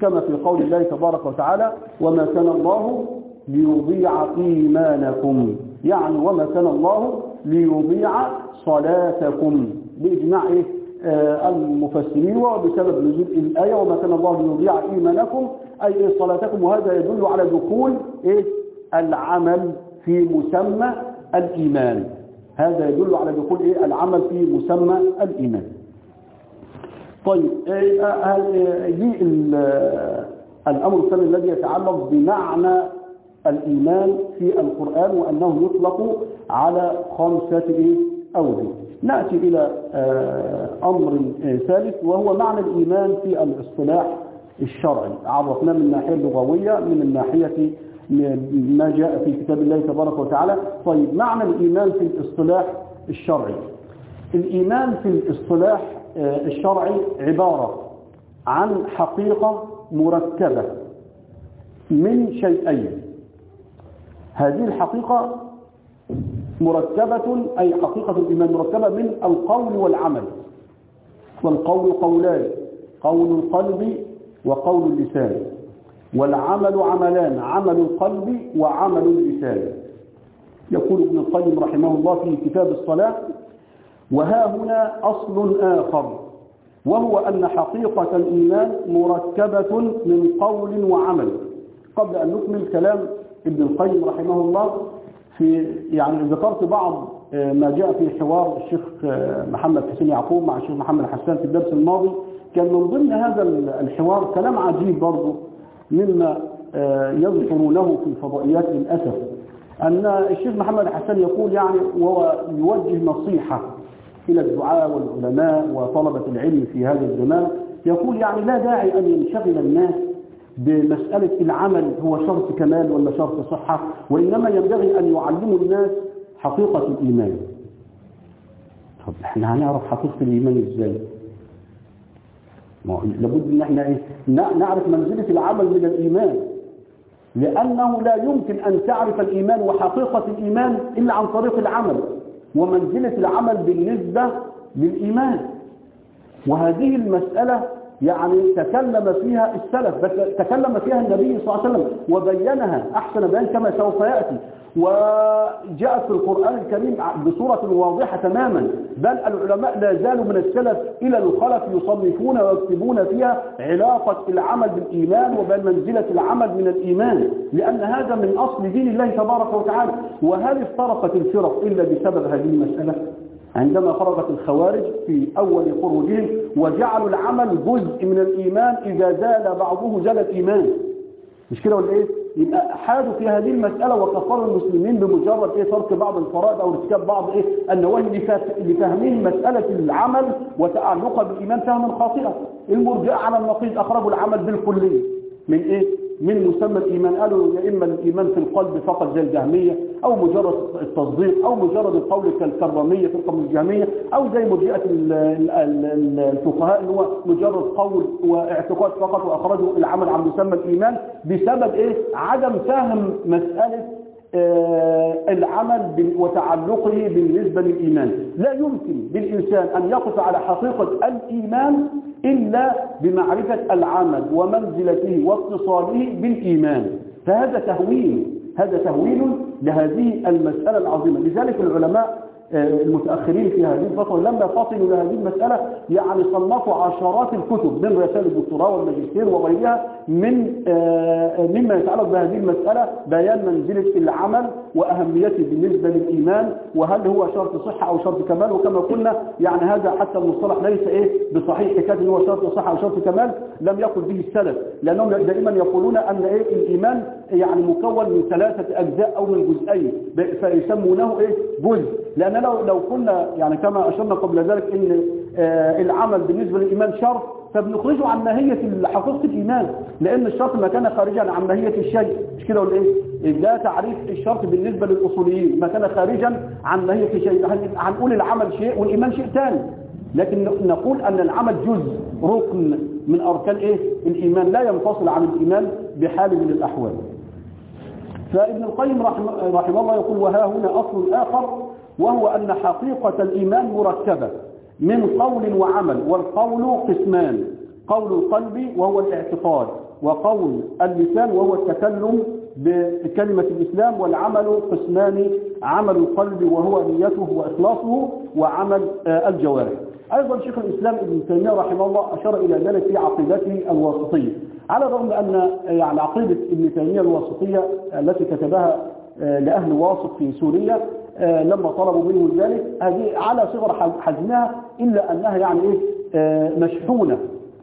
كما في قول الله تبارك وتعالى وما كان الله ليضيع إيمانكم يعني وما كان الله ليضيع صلاتكم بإجماع؟ آه المفسرين وبسبب نزول الآية وما كان الله ليضيع إيمانكم أي إيه صلاتكم وهذا يدل على دخول إيه؟ العمل في مسمى الإيمان هذا يدل على دخول إيه؟ العمل في مسمى الإيمان. طيب دي الأمر الثاني الذي يتعلق بمعنى الإيمان في القرآن وأنه يطلق على خمسة إيه أوجه. نأتي إلى أمر ثالث وهو معنى الإيمان في الاصطلاح الشرعي. عرفناه من الناحيه اللغويه من الناحية ما جاء في كتاب الله تبارك وتعالى. طيب معنى الإيمان في الاصطلاح الشرعي. الإيمان في الاصطلاح الشرعي عبارة عن حقيقة مركبة من شيئين. هذه الحقيقة مركبة أي حقيقة الإيمان مركبة من القول والعمل. والقول قولان قول القلب وقول اللسان. والعمل عملان عمل القلب وعمل اللسان. يقول ابن القيم رحمه الله في كتاب الصلاة وها هنا أصل آخر وهو أن حقيقة الإيمان مركبة من قول وعمل. قبل أن نكمل كلام ابن القيم رحمه الله في يعني ذكرت بعض ما جاء في حوار الشيخ محمد حسين يعقوب مع الشيخ محمد حسان في الدرس الماضي. كان من ضمن هذا الحوار كلام عجيب برضه مما يذكرونه في الفضائيات للأسف أن الشيخ محمد حسن يقول يعني وهو يوجه نصيحة إلى الدعاء والعلماء وطلبة العلم في هذا الزمان يقول يعني لا داعي أن ينشغل الناس بمسألة العمل هو شرط كمال ولا شرط صحة وإنما ينبغي أن يعلموا الناس حقيقة الإيمان. طب إحنا هنعرف حقيقة الإيمان إزاي لابد إن إحنا إيه؟ نعرف منزلة العمل من الإيمان. لأنه لا يمكن أن تعرف الإيمان وحقيقة الإيمان إلا عن طريق العمل. ومنزلة العمل بالنسبة للإيمان. وهذه المسألة يعني تكلم فيها السلف تكلم فيها النبي صلى الله عليه وسلم وبينها أحسن بيان كما سوف يأتي. وجاءت في القرآن الكريم بصورة واضحة تماما. بل العلماء لا زالوا من السلف إلى الخلف يصنفون ويكتبون فيها علاقة العمل بالإيمان وبين منزلة العمل من الإيمان لأن هذا من أصل دين الله تبارك وتعالى. وهل افترقت الفرق إلا بسبب هذه المسألة؟ عندما خرجت الخوارج في أول خروجهم وجعلوا العمل جزء من الإيمان إذا زال بعضه زال الإيمان. مش كده ولا إيه؟ يبقى حادوا في هذه المسألة وكفروا المسلمين بمجرد إيه؟ ترك بعض الفرائض أو ارتكاب بعض إيه؟ النواهي لفهمهم مسألة العمل وتعلقها بالإيمان فهما خاطئا المرجع على النقيض أخرجوا العمل بالكلية. من إيه؟ من مسمى الإيمان قالوا يا إما الإيمان في القلب فقط زي الجهمية أو مجرد التصديق أو مجرد القول كالكرامية فرقة من الجهمية أو زي مرجئة الفقهاء اللي هو مجرد قول واعتقاد فقط وأخرجوا العمل عن مسمى الإيمان بسبب إيه؟ عدم فهم مسألة العمل بال- وتعلقه بالنسبة للإيمان. لا يمكن بالإنسان أن يقف على حقيقة الإيمان إلا بمعرفة العمل ومنزلته واتصاله بالإيمان. فهذا تهويل هذا تهويل لهذه المسألة العظيمة. لذلك العلماء آه، المتأخرين في هذه الفترة لما فصلوا لهذه المسألة يعني صنفوا عشرات الكتب من رسائل الدكتوراه والماجستير وغيرها من آه، مما يتعلق بهذه المسألة بيان منزلة العمل وأهميته بالنسبة للإيمان وهل هو شرط صحة أو شرط كمال وكما قلنا يعني هذا حتى المصطلح ليس إيه بصحيح حكاية هو شرط صحة أو شرط كمال لم يقل به السلف لأنهم دائما يقولون أن إيه الإيمان يعني مكون من ثلاثة أجزاء أو من جزئين. فيسمونه إيه؟ جزء. لأن لو لو قلنا يعني كما أشرنا قبل ذلك إن آه، العمل بالنسبة للإيمان شرط فبنخرجه عن ماهية حقيقة الإيمان. لأن الشرط ما كان خارجا عن ماهية الشيء. مش كده ولا إيه؟ ده تعريف الشرط بالنسبة للأصوليين. ما كان خارجا عن ماهية الشيء. هن- هنقول العمل شيء والإيمان شيء ثاني؟ لكن نقول أن العمل جزء ركن من أركان إيه؟ الإيمان. لا ينفصل عن الإيمان بحال من الأحوال. فابن القيم رحمه, الله يقول وها هنا أصل آخر وهو أن حقيقة الإيمان مركبة من قول وعمل والقول قسمان قول القلب وهو الاعتقاد وقول اللسان وهو التكلم بكلمة الإسلام والعمل قسمان عمل القلب وهو نيته وإخلاصه وعمل آه، الجوارح. أيضا شيخ الإسلام ابن تيمية رحمه الله أشار إلى ذلك في عقيدته الواسطية. على الرغم أن يعني عقيدة ابن تيمية الواسطية التي كتبها آه، لأهل واسط في سوريا آه، لما طلبوا منه ذلك هذه على صغر حج- حجمها إلا أنها يعني إيه آه، مشحونة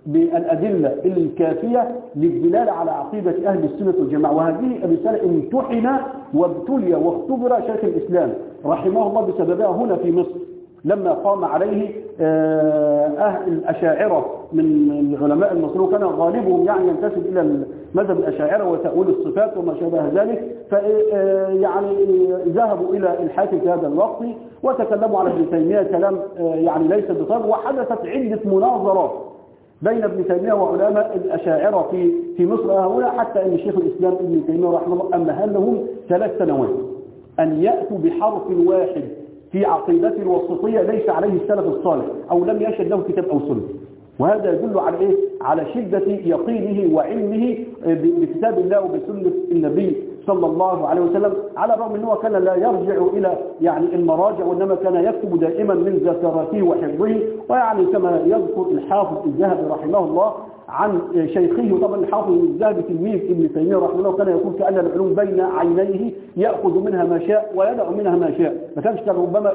بالأدلة الكافية للدلالة على عقيدة أهل السنة والجماعة. وهذه الرسالة امتحن وابتلي واختبر شيخ الإسلام رحمه الله بسببها هنا في مصر. لما قام عليه آه، أهل الأشاعرة من العلماء المصريين وكان غالبهم يعني ينتسب إلى مذهب الأشاعرة وتأويل الصفات وما شابه ذلك ف آه، يعني ذهبوا إلى الحاكم في هذا الوقت وتكلموا على ابن تيمية كلام آه، يعني ليس بطيب وحدثت عدة مناظرات بين ابن تيمية وعلماء الأشاعرة في في مصر هنا حتى أن شيخ الإسلام ابن تيمية رحمه الله أمهل لهم ثلاث سنوات أن يأتوا بحرف واحد في عقيدته الوسطية ليس عليه السلف الصالح أو لم يشهد له كتاب أو سنة وهذا يدل على إيه؟ على شدة يقينه وعلمه بكتاب الله وبسنة النبي صلى الله عليه وسلم على الرغم أنه كان لا يرجع إلى يعني المراجع وإنما كان يكتب دائما من ذكراته وحفظه ويعني كما يذكر الحافظ الذهبي رحمه الله عن شيخه طبعا الحافظ الذهبي تلميذ ابن تيميه رحمه الله كان يقول كأن العلوم بين عينيه يأخذ منها ما شاء ويدع منها ما شاء ما كانش كان ربما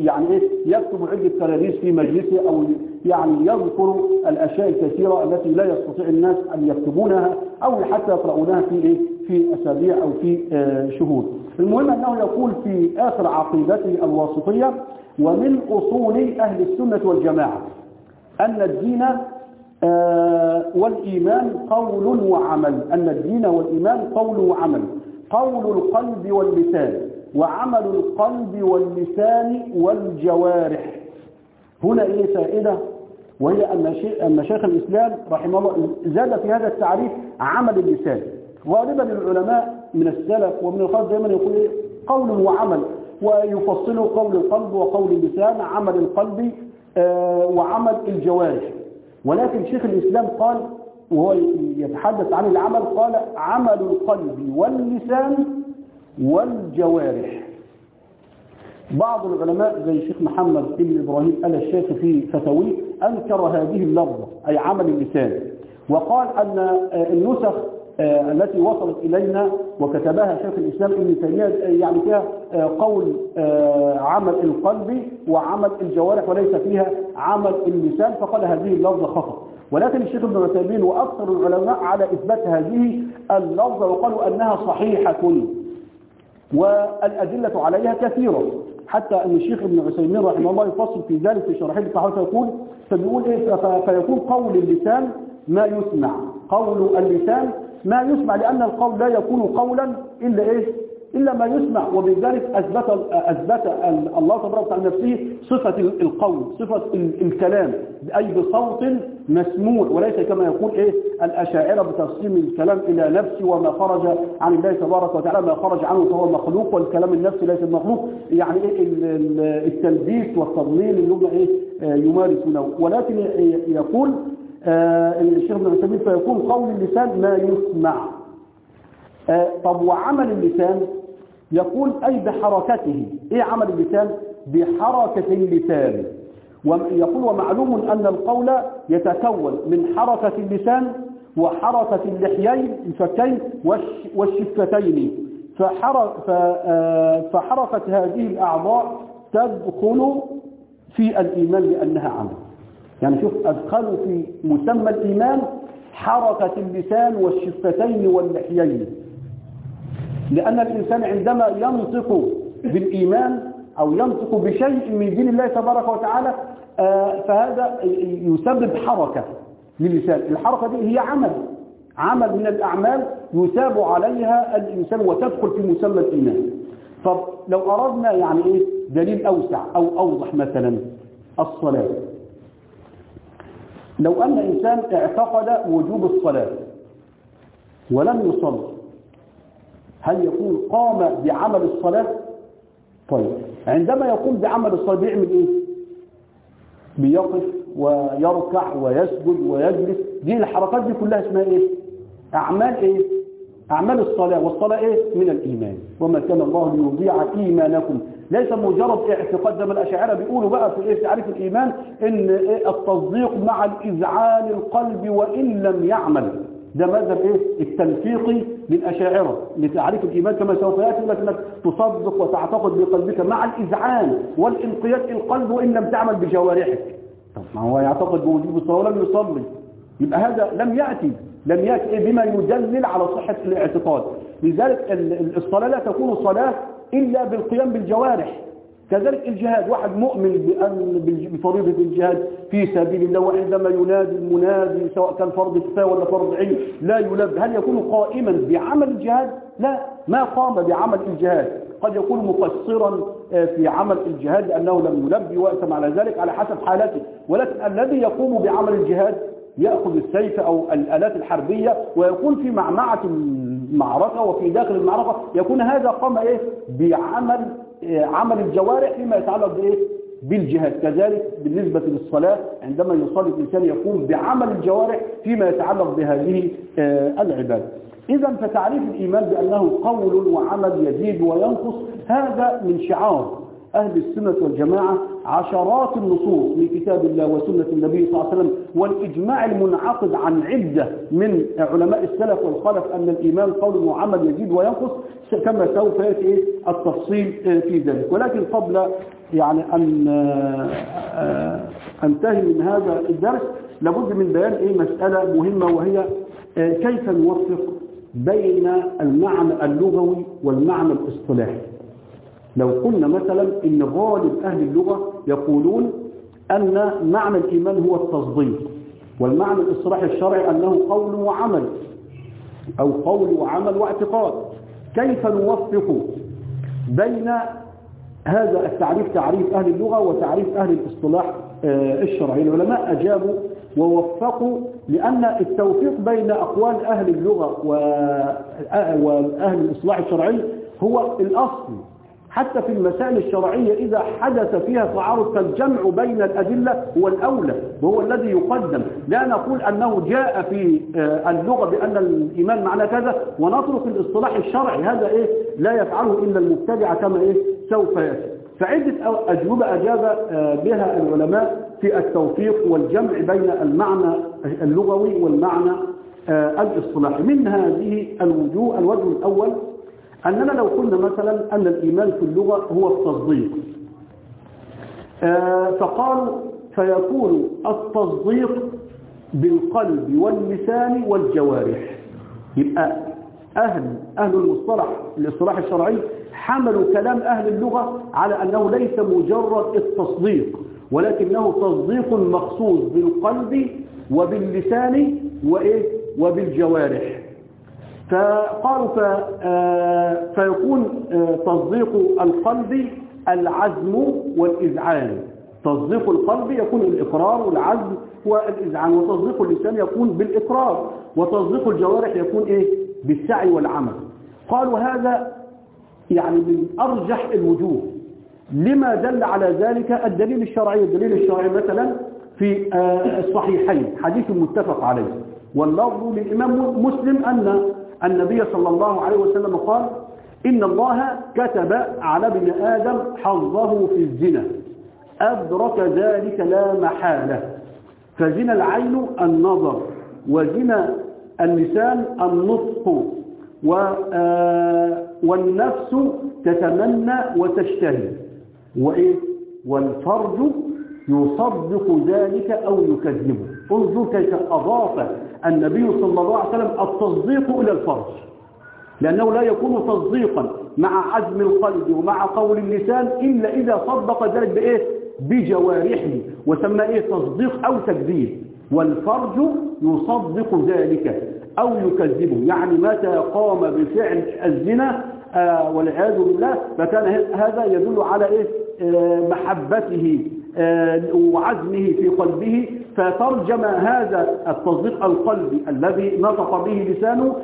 يعني إيه يكتب عدة كراريس في مجلسه أو يعني يذكر الاشياء الكثيرة التي لا يستطيع الناس ان يكتبونها أو حتى يقرؤونها في إيه في أسابيع أو في آه شهور. المهم أنه يقول في آخر عقيدته الواسطية ومن أصول أهل السنة والجماعة أن الدين آه والإيمان قول وعمل. أن الدين والإيمان قول وعمل. قول القلب واللسان وعمل القلب واللسان والجوارح. هنا إيه فائدة؟ وهي أن أن شيخ الإسلام رحمه الله زاد في هذا التعريف عمل اللسان. غالبا العلماء من السلف ومن الخلف دائما يقول إيه؟ قول وعمل. ويفصلوا قول القلب وقول اللسان عمل القلب آه وعمل الجوارح. ولكن شيخ الإسلام قال وهو يتحدث عن العمل قال عمل القلب واللسان والجوارح. بعض العلماء زي الشيخ محمد بن إبراهيم آل الشيخ في فتاويه أنكر هذه اللفظة أي عمل اللسان. وقال أن النسخ التي وصلت إلينا وكتبها شيخ الإسلام ابن تيمية يعني فيها قول عمل القلب وعمل الجوارح وليس فيها عمل اللسان فقال هذه اللفظة خطأ. ولكن الشيخ ابن عثيمين وأكثر العلماء على إثبات هذه اللفظة وقالوا أنها صحيحة. والأدلة عليها كثيرة. حتى أن الشيخ ابن عثيمين رحمه الله يفصل في ذلك في شرحه الصحابة فيقول فبيقول إيه فيكون قول اللسان ما يسمع. قول اللسان ما يسمع لأن القول لا يكون قولا إلا إيه إلا ما يسمع. وبذلك أثبت, أثبت الله تبارك وتعالى نفسه صفة القول صفة الكلام أي بصوت مسموع. وليس كما يقول إيه؟ الأشاعرة بتقسيم الكلام إلى نفسي وما خرج عن الله تبارك وتعالى ما خرج عنه فهو مخلوق والكلام النفسي ليس مخلوق. يعني إيه؟ التلبيس والتضليل اللي هم إيه؟ يمارسونه. ولكن يقول الشيخ ابن عثيمين فيكون قول اللسان ما يسمع. طب وعمل اللسان؟ يقول أي بحركته. إيه عمل اللسان؟ بحركة اللسان. ويقول ومعلوم أن القول يتكون من حركة اللسان وحركة اللحيين الفكين والشفتين. فحركة هذه الأعضاء تدخل في الإيمان لأنها عمل. يعني شوف أدخلوا في مسمى الإيمان حركة اللسان والشفتين واللحيين. لأن الإنسان عندما ينطق بالإيمان أو ينطق بشيء من دين الله تبارك وتعالى فهذا يسبب حركة للسان. الحركة دي هي عمل. عمل من الأعمال يثاب عليها الإنسان وتدخل في مسمى الإيمان. طب لو أردنا يعني إيه؟ دليل أوسع أو أوضح مثلا الصلاة. لو أن إنسان اعتقد وجوب الصلاة ولم يصلي هل يكون قام بعمل الصلاة؟ طيب عندما يقوم بعمل الصلاة بيعمل إيه؟ بيقف ويركع ويسجد ويجلس دي الحركات دي كلها اسمها إيه؟ أعمال إيه؟ أعمال الصلاة والصلاة إيه؟ من الإيمان. وما كان الله ليضيع إيمانكم. ليس مجرد اعتقاد زي ما الأشاعرة بيقولوا بقى في إيه تعريف الإيمان إن إيه التصديق مع الاذعان القلب وإن لم يعمل. ده مذهب إيه؟ التلفيقي للأشاعرة لتعريف الإيمان كما سوف يأتي لك إنك تصدق وتعتقد بقلبك مع الاذعان والانقياد القلب وإن لم تعمل بجوارحك. طب ما هو يعتقد بوجوب الصلاة ولم يصلي. يبقى هذا لم يأتي لم يأتي إيه بما يدلل على صحة الاعتقاد. لذلك الصلاة لا تكون صلاة إلا بالقيام بالجوارح. كذلك الجهاد واحد مؤمن بفريضة الجهاد في سبيل الله وعندما ينادي المنادي سواء كان فرض كفاية ولا فرض عين لا يلبي. هل يكون قائما بعمل الجهاد؟ لا. ما قام بعمل الجهاد؟ قد يكون مقصرا في عمل الجهاد لأنه لم يلبي وأتم على ذلك على حسب حالته. ولكن الذي يقوم بعمل الجهاد يأخذ السيف أو الآلات الحربية ويكون في معمعة المعركة وفي داخل المعركة يكون هذا قام إيه؟ بعمل عمل الجوارح فيما يتعلق بإيه؟ بالجهاد. كذلك بالنسبة للصلاة عندما يصلي الإنسان يقوم بعمل الجوارح فيما يتعلق بهذه العبادة. إذا فتعريف الإيمان بأنه قول وعمل يزيد وينقص هذا من شعار أهل السنة والجماعة عشرات النصوص من كتاب الله وسنة النبي صلى الله عليه وسلم والإجماع المنعقد عن عدة من علماء السلف والخلف أن الإيمان قول وعمل يزيد وينقص كما سوف يأتي التفصيل في ذلك. ولكن قبل يعني أن أنتهي من هذا الدرس لابد من بيان إيه مسألة مهمة وهي كيف نوفق بين المعنى اللغوي والمعنى الاصطلاحي. لو قلنا مثلا إن غالب أهل اللغة يقولون أن معنى الإيمان هو التصديق والمعنى الاصطلاحي الشرعي أنه قول وعمل أو قول وعمل واعتقاد. كيف نوفق بين هذا التعريف تعريف أهل اللغة وتعريف أهل الاصطلاح الشرعي؟ العلماء أجابوا ووفقوا لأن التوفيق بين أقوال أهل اللغة وأهل الإصلاح الشرعي هو الأصل. حتى في المسائل الشرعية إذا حدث فيها تعارض فالجمع بين الأدلة هو الأولى وهو الذي يقدم. لا نقول أنه جاء في اللغة بأن الإيمان معنى كذا ونترك الاصطلاح الشرعي. هذا إيه؟ لا يفعله إلا المبتدع كما إيه؟ سوف يأتي. فعدة أجوبة أجاب بها العلماء في التوفيق والجمع بين المعنى اللغوي والمعنى الإصطلاحي. من هذه الوجوه الوجه الأول أننا لو قلنا مثلا أن الإيمان في اللغة هو التصديق. فقالوا فيكون التصديق بالقلب واللسان والجوارح. يبقى أهل أهل المصطلح الاصطلاح الشرعي حملوا كلام أهل اللغة على أنه ليس مجرد التصديق ولكنه تصديق مخصوص بالقلب وباللسان وإيه؟ وبالجوارح. فقالوا فيكون آه، تصديق القلب العزم والإذعان تصديق القلب يكون الإقرار والعزم والإذعان وتصديق اللسان يكون بالإقرار وتصديق الجوارح يكون إيه؟ بالسعي والعمل. قالوا هذا يعني من أرجح الوجوه. لما دل على ذلك الدليل الشرعي. الدليل الشرعي مثلا في آه، الصحيحين حديث متفق عليه. واللفظ للإمام مسلم أن النبي صلى الله عليه وسلم قال إن الله كتب على ابن آدم حظه في الزنا. أدرك ذلك لا محالة. فزنا العين النظر وزنا اللسان النطق آه، والنفس تتمنى وتشتهي. وإيه؟ والفرج يصدق ذلك أو يكذبه. انظر كيف أضاف النبي صلى الله عليه وسلم التصديق إلى الفرج. لأنه لا يكون تصديقا مع عزم القلب ومع قول اللسان إلا إذا صدق ذلك بإيه؟ بجوارحه. وسمى إيه؟ تصديق أو تكذيب. والفرج يصدق ذلك أو يكذبه. يعني متى قام بفعل الزنا آه والعياذ بالله فكان هذا يدل على إيه؟ آه محبته آه وعزمه في قلبه فترجم هذا التصديق القلبي الذي نطق به لسانه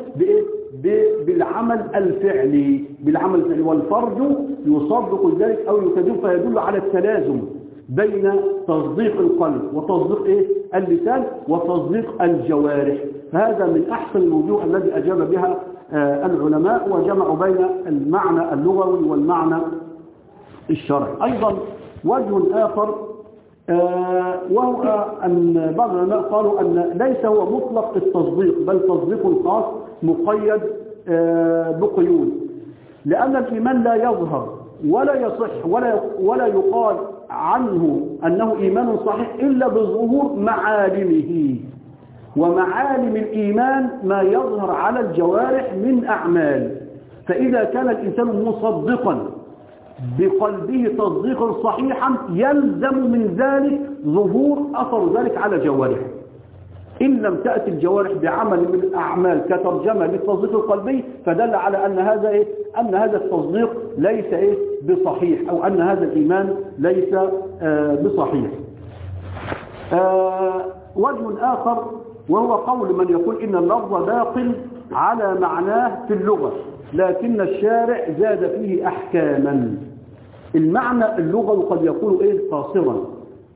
بالعمل الفعلي بالعمل الفعلي. والفرج يصدق ذلك أو يكذب فيدل على التلازم بين تصديق القلب وتصديق إيه؟ اللسان وتصديق الجوارح. فهذا من أحسن الوجوه الذي أجاب بها آه العلماء وجمعوا بين المعنى اللغوي والمعنى الشرعي. أيضا وجه آخر وهو أن بعض العلماء قالوا أن ليس هو مطلق التصديق بل تصديق خاص مقيد آه بقيود. لأن الإيمان لا يظهر ولا يصح ولا ولا يقال عنه أنه إيمان صحيح إلا بظهور معالمه. ومعالم الإيمان ما يظهر على الجوارح من أعمال. فإذا كان الإنسان مصدقا بقلبه تصديقا صحيحا يلزم من ذلك ظهور أثر ذلك على جوارحه إن لم تأتي الجوارح بعمل من الأعمال كترجمة للتصديق القلبي فدل على أن هذا إيه؟ أن هذا التصديق ليس إيه؟ بصحيح أو أن هذا الإيمان ليس آه بصحيح آه وجه آخر وهو قول من يقول إن اللفظ باق على معناه في اللغة لكن الشارع زاد فيه أحكاما المعنى اللغوي قد يكون إيه؟ قاصرا.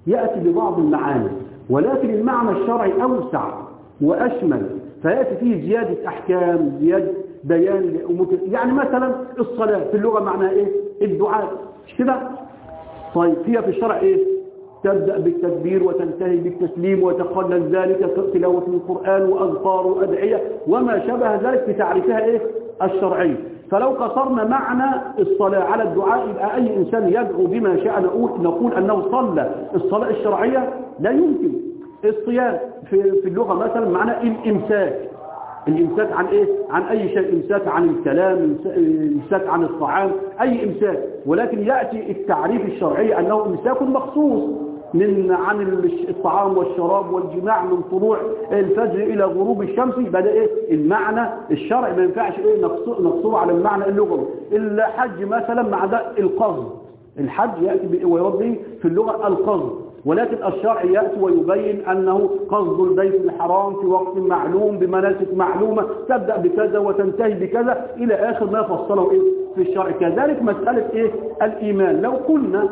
يأتي ببعض المعاني ولكن المعنى الشرعي أوسع وأشمل فيأتي فيه زيادة أحكام زيادة بيان يعني مثلا الصلاة في اللغة معناها إيه؟ الدعاء. مش كده؟ طيب فيها في الشرع إيه؟ تبدأ بالتكبير وتنتهي بالتسليم وتقلل ذلك تلاوة القرآن وأذكار وأدعية وما شابه ذلك في تعريفها إيه؟ الشرعي. فلو قصرنا معنى الصلاة على الدعاء يبقى أي إنسان يدعو بما شاء نقول, نقول أنه صلى. الصلاة الشرعية لا يمكن. الصيام في, في اللغة مثلا معنى الإمساك. الإمساك عن إيه؟ عن أي شيء؟ إمساك عن الكلام إمساك عن الطعام أي إمساك. ولكن يأتي التعريف الشرعي أنه إمساك مخصوص. من عن الطعام والشراب والجماع من طلوع الفجر إلى غروب الشمس بدأ إيه؟ المعنى الشرعي ما ينفعش إيه؟ نقصره على المعنى اللغوي. الحج مثلا مع ده القصد الحج يأتي ويرضي في اللغة القصد ولكن الشرع يأتي ويبين أنه قصد البيت الحرام في وقت معلوم بمناسك معلومة تبدأ بكذا وتنتهي بكذا إلى آخر ما فصله إيه؟ في الشرع. كذلك مسألة إيه؟ الإيمان. لو قلنا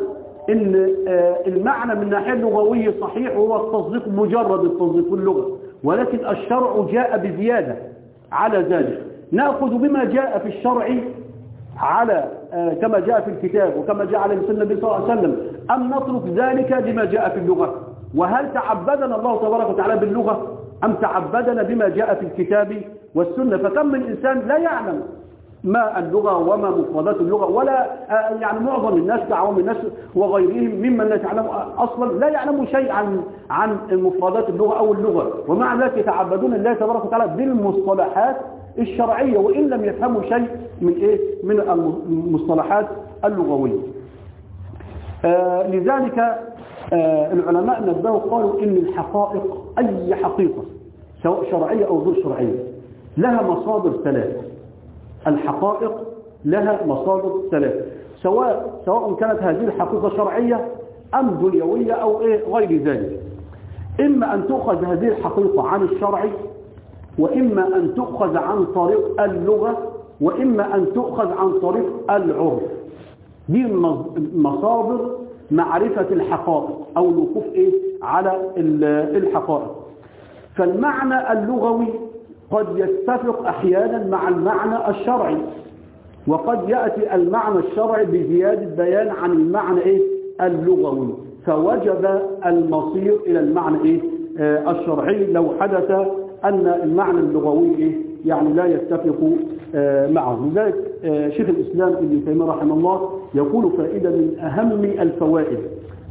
المعنى من ناحية لغوية صحيح هو التصديق مجرد التصديق اللغة ولكن الشرع جاء بزيادة على ذلك. نأخذ بما جاء في الشرع على كما جاء في الكتاب وكما جاء على لسان النبي صلى الله عليه وسلم أم نترك ذلك لما جاء في اللغة. وهل تعبدنا الله تبارك وتعالى باللغة؟ أم تعبدنا بما جاء في الكتاب والسنة؟ فكم من إنسان لا يعلم ما اللغة وما مفردات اللغة ولا يعني معظم الناس كعوام الناس وغيرهم ممن لا يعلم أصلا لا يعلموا شيء عن عن مفردات اللغة أو اللغة. ومع ذلك يتعبدون الله تبارك وتعالى بالمصطلحات الشرعية وإن لم يفهموا شيء من إيه؟ من المصطلحات اللغوية. آه لذلك آه العلماء نبهوا قالوا إن الحقائق أي حقيقة سواء شرعية أو غير شرعية لها مصادر ثلاث الحقائق لها مصادر ثلاثة سواء سواء كانت هذه الحقيقة شرعية أم دنيوية أو إيه غير ذلك. إما أن تؤخذ هذه الحقيقة عن الشرع وإما أن تؤخذ عن طريق اللغة وإما أن تؤخذ عن طريق العرف. دي مصادر معرفة الحقائق أو الوقوف إيه على الحقائق. فالمعنى اللغوي قد يتفق أحيانا مع المعنى الشرعي وقد يأتي المعنى الشرعي بزيادة بيان عن المعنى إيه؟ اللغوي. فوجب المصير إلى المعنى إيه؟ آه الشرعي لو حدث أن المعنى اللغوي إيه؟ يعني لا يتفق آه معه. لذلك آه شيخ الإسلام ابن تيمية رحمه الله يقول فائدة من أهم الفوائد.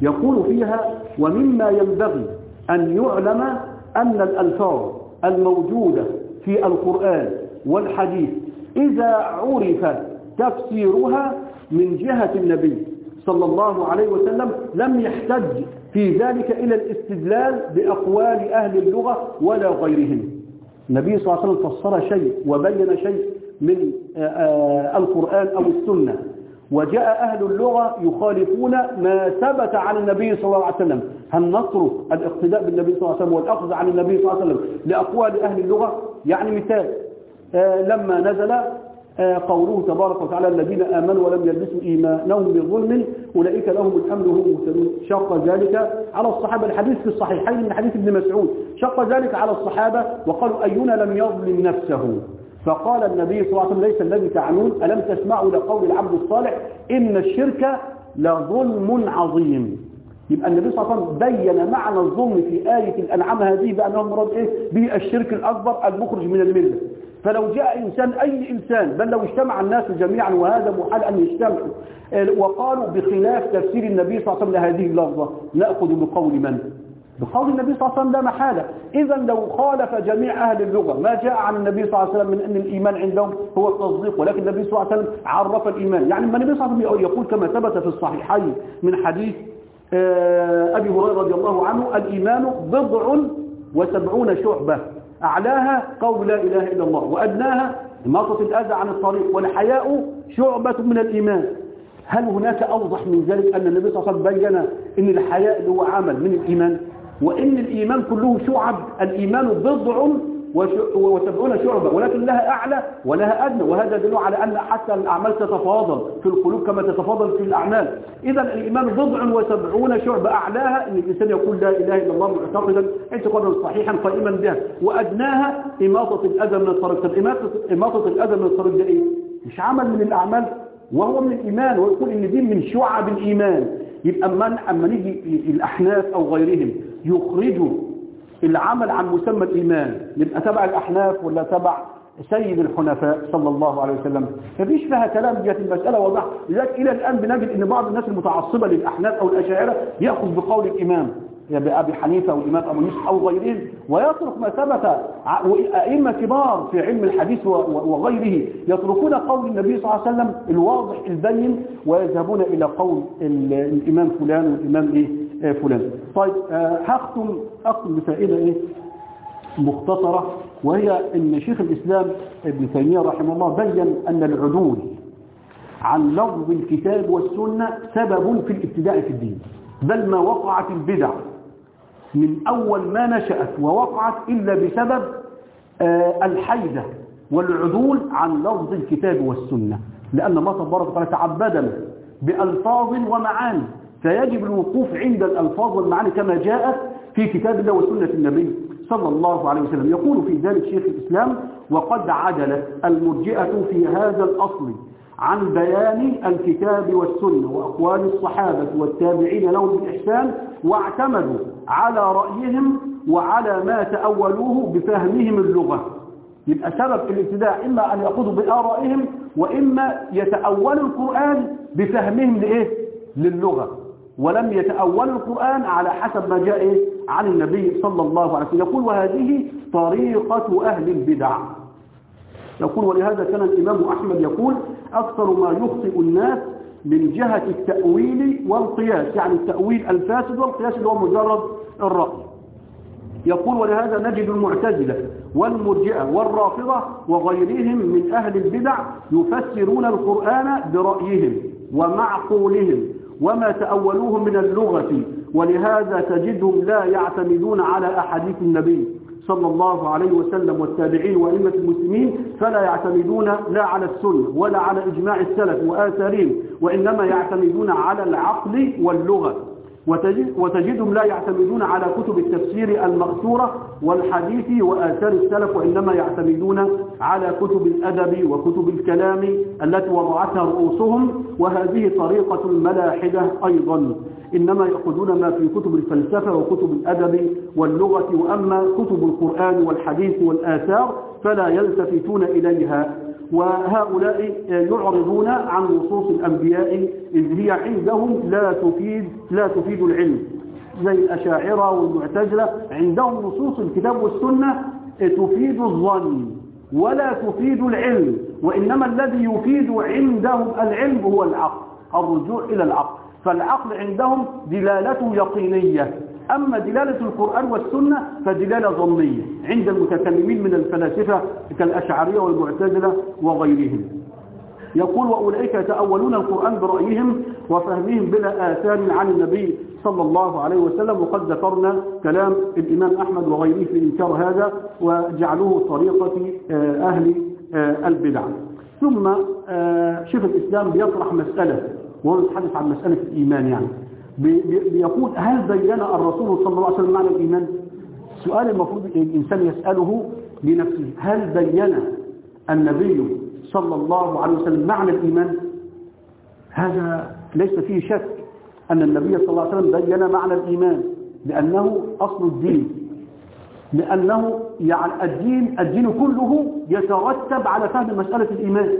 يقول فيها ومما ينبغي أن يعلم أن الألفاظ الموجودة في القرآن والحديث. إذا عرف تفسيرها من جهة النبي صلى الله عليه وسلم لم يحتج في ذلك إلى الاستدلال بأقوال أهل اللغة ولا غيرهم. النبي صلى الله عليه وسلم فسر شيء وبين شيء من القرآن أو السنة. وجاء أهل اللغة يخالفون ما ثبت عن النبي صلى الله عليه وسلم. هل نصر الاقتداء بالنبي صلى الله عليه وسلم والأخذ عن النبي صلى الله عليه وسلم لأقوال أهل اللغة؟ يعني مثال لما نزل قوله تبارك وتعالى الذين آمنوا ولم يلبسوا إيمانهم بظلم أولئك لهم الأمن وهم مهتدون. شق ذلك على الصحابة. الحديث في الصحيحين من حديث ابن مسعود. شق ذلك على الصحابة وقالوا أينا لم يظلم نفسه؟ فقال النبي صلى الله عليه وسلم ليس الذي تعنون ألم تسمعوا لقول العبد الصالح إن الشرك لظلم عظيم؟ يبقى النبي صلى الله عليه وسلم بين معنى الظلم في آية الأنعام هذه بأنه مراد إيه؟ به الشرك الأكبر المخرج من الملة. فلو جاء إنسان أي إنسان بل لو اجتمع الناس جميعا وهذا محال أن يجتمعوا وقالوا بخلاف تفسير النبي صلى الله عليه وسلم لهذه اللفظة نأخذ بقول من؟ بقول النبي صلى الله عليه وسلم لا محالة. إذا لو خالف جميع أهل اللغة ما جاء عن النبي صلى الله عليه وسلم من أن الإيمان عندهم هو التصديق ولكن النبي صلى الله عليه وسلم عرف الإيمان. يعني النبي صلى الله عليه وسلم يقول كما ثبت في الصحيحين من حديث أبي هريرة رضي الله عنه الإيمان بضع وسبعون شعبة. أعلاها قول لا إله إلا الله وأدناها إماطة الأذى عن الطريق والحياء شعبة من الإيمان. هل هناك أوضح من ذلك أن النبي صلى الله عليه وسلم بين أن الحياء هو عمل من الإيمان؟ وإن الإيمان كله شعب الإيمان بضع وسبعون شعبة ولكن لها أعلى ولها أدنى وهذا يدل على أن حتى الأعمال تتفاضل في القلوب كما تتفاضل في الأعمال. إذا الإيمان بضع وسبعون شعبة أعلاها أن الإنسان يقول لا إله إلا الله معتقدا اعتقادا صحيحا قائما بها وأدناها إماطة الأذى من الطريق. طب إماطة الأذى من الطريق ده إيه؟ مش عمل من الأعمال وهو من الإيمان ويقول إن دي من شعب الإيمان. يبقى أما أما نيجي الأحناف أو غيرهم يخرجوا العمل عن مسمى الإيمان يبقى تبع الأحناف ولا تبع سيد الحنفاء صلى الله عليه وسلم؟ مفيش فيها كلام ديت المسألة واضحة لذلك إلى الآن بنجد أن بعض الناس المتعصبة للأحناف أو الأشاعرة يأخذ بقول الإمام بأبي حنيفة والإمام أبو يوسف أو غيرهم ويترك ما ثبت أئمة كبار في علم الحديث وغيره يتركون قول النبي صلى الله عليه وسلم الواضح البين ويذهبون إلى قول الإمام فلان والإمام إيه؟ فلان. طيب هختم أختم بفائدة إيه؟ مختصرة وهي أن شيخ الإسلام ابن تيمية رحمه الله بين أن العدول عن لفظ الكتاب والسنة سبب في الابتداء في الدين بل ما وقعت البدع من أول ما نشأت ووقعت إلا بسبب الحيدة والعدول عن لفظ الكتاب والسنة لأن الله تبارك وتعالى تعبدنا بألفاظ ومعاني. فيجب الوقوف عند الألفاظ والمعاني كما جاءت في كتاب الله وسنة النبي صلى الله عليه وسلم. يقول في ذلك شيخ الإسلام وقد عدلت المرجئة في هذا الأصل عن بيان الكتاب والسنة وأقوال الصحابة والتابعين لهم بالإحسان واعتمدوا على رأيهم وعلى ما تأولوه بفهمهم اللغة. يبقى سبب الابتداء إما أن يأخذوا بآرائهم وإما يتأولوا القرآن بفهمهم لإيه؟ للغة. ولم يتأولوا القرآن على حسب ما جاء؟ عن النبي صلى الله عليه وسلم. يقول وهذه طريقة أهل البدع. يقول ولهذا كان الإمام أحمد يقول أكثر ما يخطئ الناس من جهة التأويل والقياس يعني التأويل الفاسد والقياس اللي هو مجرد الرأي. يقول ولهذا نجد المعتزلة والمرجئة والرافضة وغيرهم من أهل البدع يفسرون القرآن برأيهم ومعقولهم. وما تأولوه من اللغة ولهذا تجدهم لا يعتمدون على أحاديث النبي صلى الله عليه وسلم والتابعين وأئمة المسلمين فلا يعتمدون لا على السنة ولا على إجماع السلف وآثارهم وإنما يعتمدون على العقل واللغة. وتجد وتجدهم لا يعتمدون على كتب التفسير المغسورة والحديث وآثار السلف وإنما يعتمدون على كتب الأدب وكتب الكلام التي وضعتها رؤوسهم وهذه طريقة الملاحدة أيضا. إنما يأخذون ما في كتب الفلسفة وكتب الأدب واللغة وأما كتب القرآن والحديث والآثار فلا يلتفتون إليها. وهؤلاء يعرضون عن نصوص الأنبياء إذ هي عندهم لا تفيد لا تفيد العلم. زي الأشاعرة والمعتزلة عندهم نصوص الكتاب والسنة تفيد الظن ولا تفيد العلم وإنما الذي يفيد عندهم العلم هو العقل الرجوع إلى العقل. فالعقل عندهم دلالته يقينية. أما دلالة القرآن والسنة فدلالة ظنية عند المتكلمين من الفلاسفة كالأشعرية والمعتزلة وغيرهم. يقول وأولئك يتأولون القرآن برأيهم وفهمهم بلا آثار عن النبي صلى الله عليه وسلم وقد ذكرنا كلام الإمام أحمد وغيره في إنكار هذا وجعلوه طريقة أهل البدع. ثم شيخ الإسلام بيطرح مسألة وهو يتحدث عن مسألة الإيمان يعني. بيقول هل بين الرسول صلى الله عليه وسلم معنى الإيمان؟ السؤال المفروض الإنسان يسأله لنفسه هل بين النبي صلى الله عليه وسلم معنى الإيمان؟ هذا ليس فيه شك أن النبي صلى الله عليه وسلم بين معنى الإيمان لأنه أصل الدين لأنه يعني الدين الدين كله يترتب على فهم مسألة الإيمان.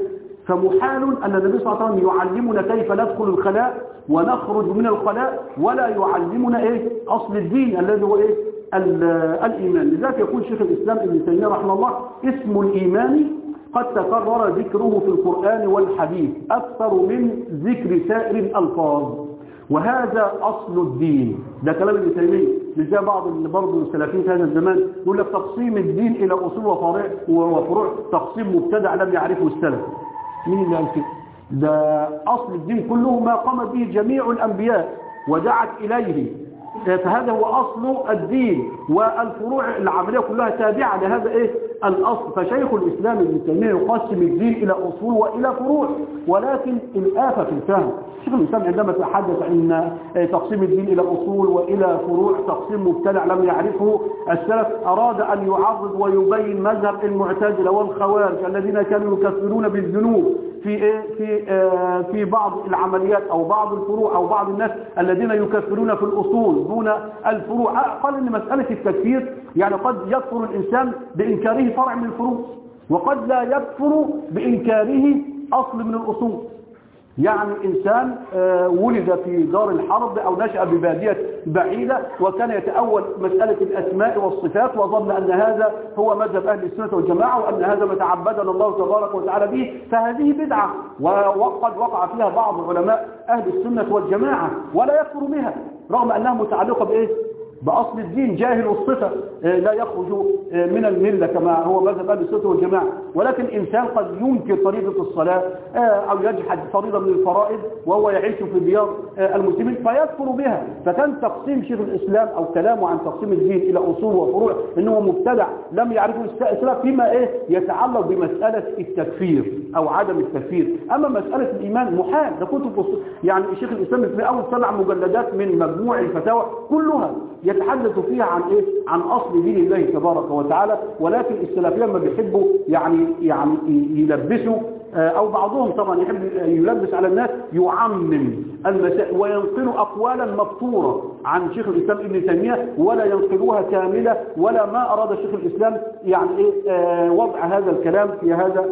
فمحال أن النبي صلى الله عليه وسلم يعلمنا كيف ندخل الخلاء ونخرج من الخلاء ولا يعلمنا إيه؟ أصل الدين الذي هو إيه؟ الإيمان. لذلك يقول شيخ الإسلام ابن تيمية رحمه الله اسم الإيمان قد تكرر ذكره في القرآن والحديث أكثر من ذكر سائر الألفاظ. وهذا أصل الدين. ده كلام ابن تيمية. لذا بعض برضه السلفيين في هذا الزمان يقول لك تقسيم الدين إلى أصول وفروع وفروع. تقسيم مبتدع لم يعرفه السلف. مين اللي قال كده ده أصل الدين كله ما قام به جميع الأنبياء ودعت إليه. فهذا هو أصل الدين والفروع العملية كلها تابعة لهذا إيه؟ الأصل فشيخ الإسلام ابن تيمية يقسم الدين إلى أصول وإلى فروع ولكن الآفة في الفهم. شيخ الإسلام عندما تحدث أن تقسيم الدين إلى أصول وإلى فروع تقسيم مبتدع لم يعرفه السلف أراد أن يعرض ويبين مذهب المعتزلة والخوارج الذين كانوا يكفرون بالذنوب. في إيه؟ في آه في بعض العمليات أو بعض الفروع أو بعض الناس الذين يكفرون في الأصول دون الفروع. قال إن مسألة التكفير يعني قد يكفر الإنسان بإنكاره فرع من الفروع وقد لا يكفر بإنكاره أصل من الأصول. يعني إنسان ولد في دار الحرب أو نشأ ببادية بعيدة وكان يتأول مسألة الأسماء والصفات وظن أن هذا هو مذهب أهل السنة والجماعة وأن هذا ما تعبدنا الله تبارك وتعالى به فهذه بدعة وقد وقع فيها بعض علماء أهل السنة والجماعة ولا يكفر بها رغم أنها متعلقة بإيه؟ بأصل الدين جاهل الصفة لا يخرج من الملة كما هو مذهب أهل السنة والجماعة. ولكن إنسان قد ينكر فريضة الصلاة أو يجحد فريضة من الفرائض وهو يعيش في ديار المسلمين فيكفر بها. فكان تقسيم شيخ الإسلام أو كلامه عن تقسيم الدين إلى أصول وفروع إنه مبتدع لم يعرفه الإسلام فيما إيه؟ يتعلق بمسألة التكفير أو عدم التكفير. أما مسألة الإيمان محال. ده كتب يعني شيخ الإسلام في أول سبع مجلدات من مجموع الفتاوى كلها. يتحدث فيها عن إيه؟ عن أصل دين الله تبارك وتعالى ولكن السلفيه لما بيحبوا يعني يعني يلبسوا أو بعضهم طبعا يحب يلبس على الناس يعمم المسائل وينقل اقوالا مبتورة عن شيخ الإسلام ابن تيمية ولا ينقلوها كاملة ولا ما أراد شيخ الإسلام يعني إيه وضع هذا الكلام في هذا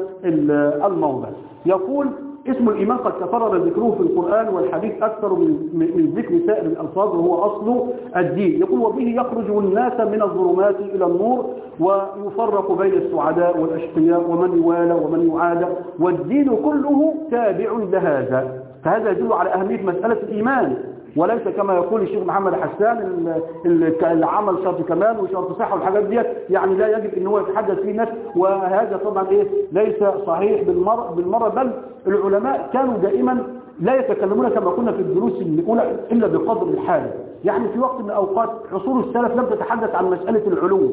الموضع. يقول اسم الإيمان قد تكرر ذكره في القرآن والحديث أكثر من, ذكر سائر الألفاظ وهو أصل الدين. يقول وبه يخرج الناس من الظلمات إلى النور ويفرق بين السعداء والأشقياء ومن يوالى ومن يعادى والدين كله تابع لهذا. فهذا يدل على أهمية مسألة الإيمان. وليس كما يقول الشيخ محمد حسان ال- ال- اللي عمل شرط كمال وشرط صحة والحاجات ديت يعني لا يجب إن هو يتحدث فيه الناس وهذا طبعا إيه؟ ليس صحيح بالمرة, بالمرة بل العلماء كانوا دائما لا يتكلمون كما كنا في الدروس الأولى إلا بقدر الحال. يعني في وقت من الأوقات عصور السلف لم تتحدث عن مسألة العلوم.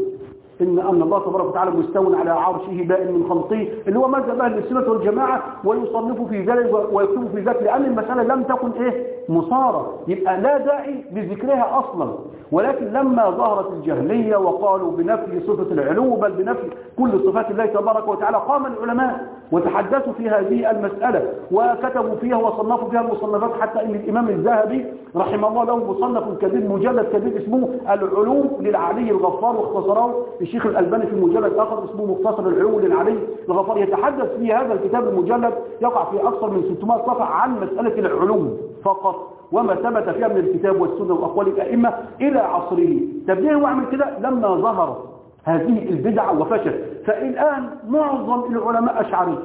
إن أن الله تبارك وتعالى مستوى على عرشه بائن من خلقه اللي هو مذهب أهل السنة والجماعة ويصنفوا في ذلك ويكتبوا في ذلك لأن المسألة لم تكن إيه؟ مصارة. يبقى لا داعي لذكرها أصلا. ولكن لما ظهرت الجهلية وقالوا بنفي صفة العلو بل بنفي كل صفات الله تبارك وتعالى قام العلماء وتحدثوا في هذه المسألة وكتبوا فيها وصنفوا فيها المصنفات حتى إن الإمام الذهبي رحمه الله له مصنف كبير مجلد كبير اسمه العلوم للعلي الغفار واختصره الشيخ الألباني في مجلد آخر اسمه مختصر العلوم للعلي الغفار. يتحدث في هذا الكتاب المجلد يقع في أكثر من 600 صفحة عن مسألة العلوم فقط. وما ثبت فيها من الكتاب والسنة وأقوال الأئمة إلى عصره. تبديه وعمل كده؟ لما ظهرت هذه البدعة وفشل. فالآن معظم العلماء أشعري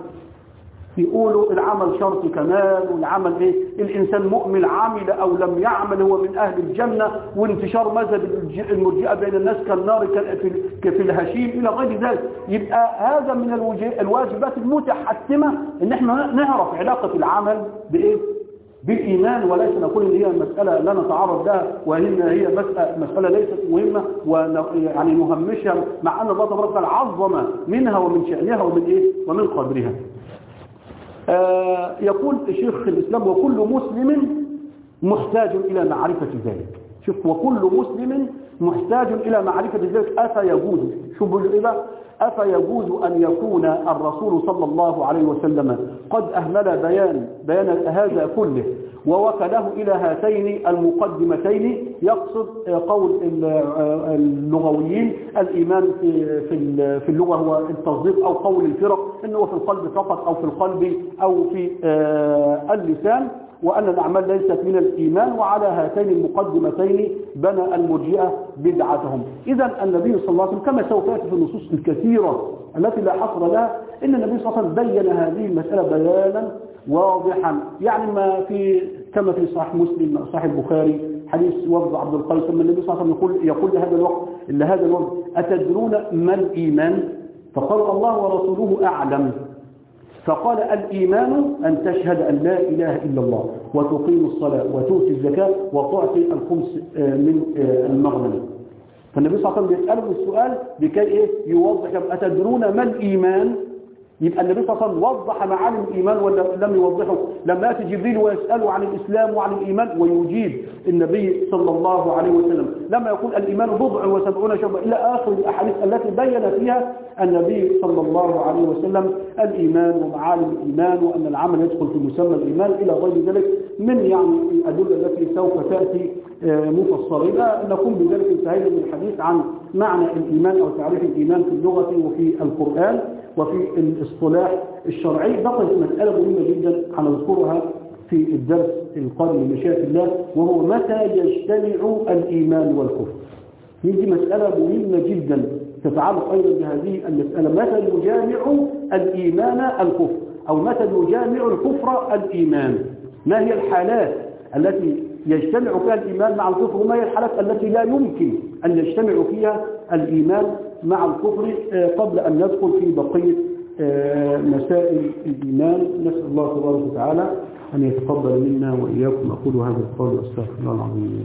يقولوا العمل شرط كمال والعمل إيه؟ الإنسان مؤمن عمل أو لم يعمل هو من أهل الجنة وانتشار مذهب المرجئة بين الناس كالنار كال- في ال- في الهشيم إلى غير ذلك. يبقى هذا من الواجبات المتحتمة إن إحنا نعرف علاقة العمل بإيه؟ بالإيمان وليس نقول إن هي مسألة لا نتعرض لها وإن هي مسألة, ليست مهمة ويعني نهمشها مع أن الله تبارك وتعالى عظم منها ومن شأنها ومن إيه؟ ومن قدرها. آه يقول شيخ الإسلام وكل مسلم محتاج إلى معرفة ذلك. شوف وكل مسلم محتاج إلى معرفة ذلك. أفيجوز؟ إيه بقى أفيجوز أن يكون الرسول صلى الله عليه وسلم قد أهمل بيان بيان هذا كله ووكله إلى هاتين المقدمتين يقصد قول اللغويين الإيمان في في اللغة هو التصديق أو قول الفرق إنه في القلب فقط أو في القلب أو في اللسان. وأن الأعمال ليست من الإيمان وعلى هاتين المقدمتين بنى المرجئة بدعتهم. إذا النبي صلى الله عليه وسلم كما سوف يأتي في النصوص الكثيرة التي لا حصر لها إن النبي صلى الله عليه وسلم بين هذه المسألة بيانا واضحا. يعني ما في كما في صحيح مسلم صحيح البخاري حديث وفد عبد القيس لما النبي صلى الله عليه وسلم يقول يقول لهذا الوقت لهذا الوقت أتدرون ما الإيمان؟ فقال الله ورسوله أعلم. فقال الإيمان أن تشهد أن لا إله إلا الله وتقيم الصلاة وتؤتي الزكاة وتعطي الخمس من المغنم. فالنبي صلى الله عليه وسلم بيسأله السؤال لكي إيه؟ يوضح أتدرون ما الإيمان؟ يبقى النبي صلى الله عليه وسلم وضح معالم الإيمان ولا لم يوضحه. لما يأتي جبريل ويسأله عن الإسلام وعن الإيمان ويجيب النبي صلى الله عليه وسلم. لما يقول الإيمان بضع وسبعون شعبة إلى آخر الأحاديث التي بين فيها النبي صلى الله عليه وسلم الإيمان ومعالم الإيمان وأن العمل يدخل في مسمى الإيمان إلى غير ذلك من يعني الأدلة التي سوف تأتي مفصلة إذا نقوم بذلك انتهينا من الحديث عن معنى الإيمان أو تعريف الإيمان في اللغة وفي القرآن وفي الاصطلاح الشرعي. بقيت مسألة مهمة جدا هنذكرها في الدرس القادم مشيئة الله وهو متى يجتمع الإيمان والكفر. هذه مسألة مهمة جدا تتعلق أيضا بهذه المسألة. متى يجامع الإيمان الكفر؟ أو متى يجامع الكفر الإيمان؟ ما هي الحالات التي يجتمع فيها الإيمان مع الكفر وما هي الحالات التي لا يمكن أن يجتمع فيها الإيمان مع الكفر آه، قبل أن ندخل في بقية آه، مسائل الإيمان نسأل الله تبارك وتعالى أن يتقبل منا وإياكم أقول هذا القول وأستغفر الله العظيم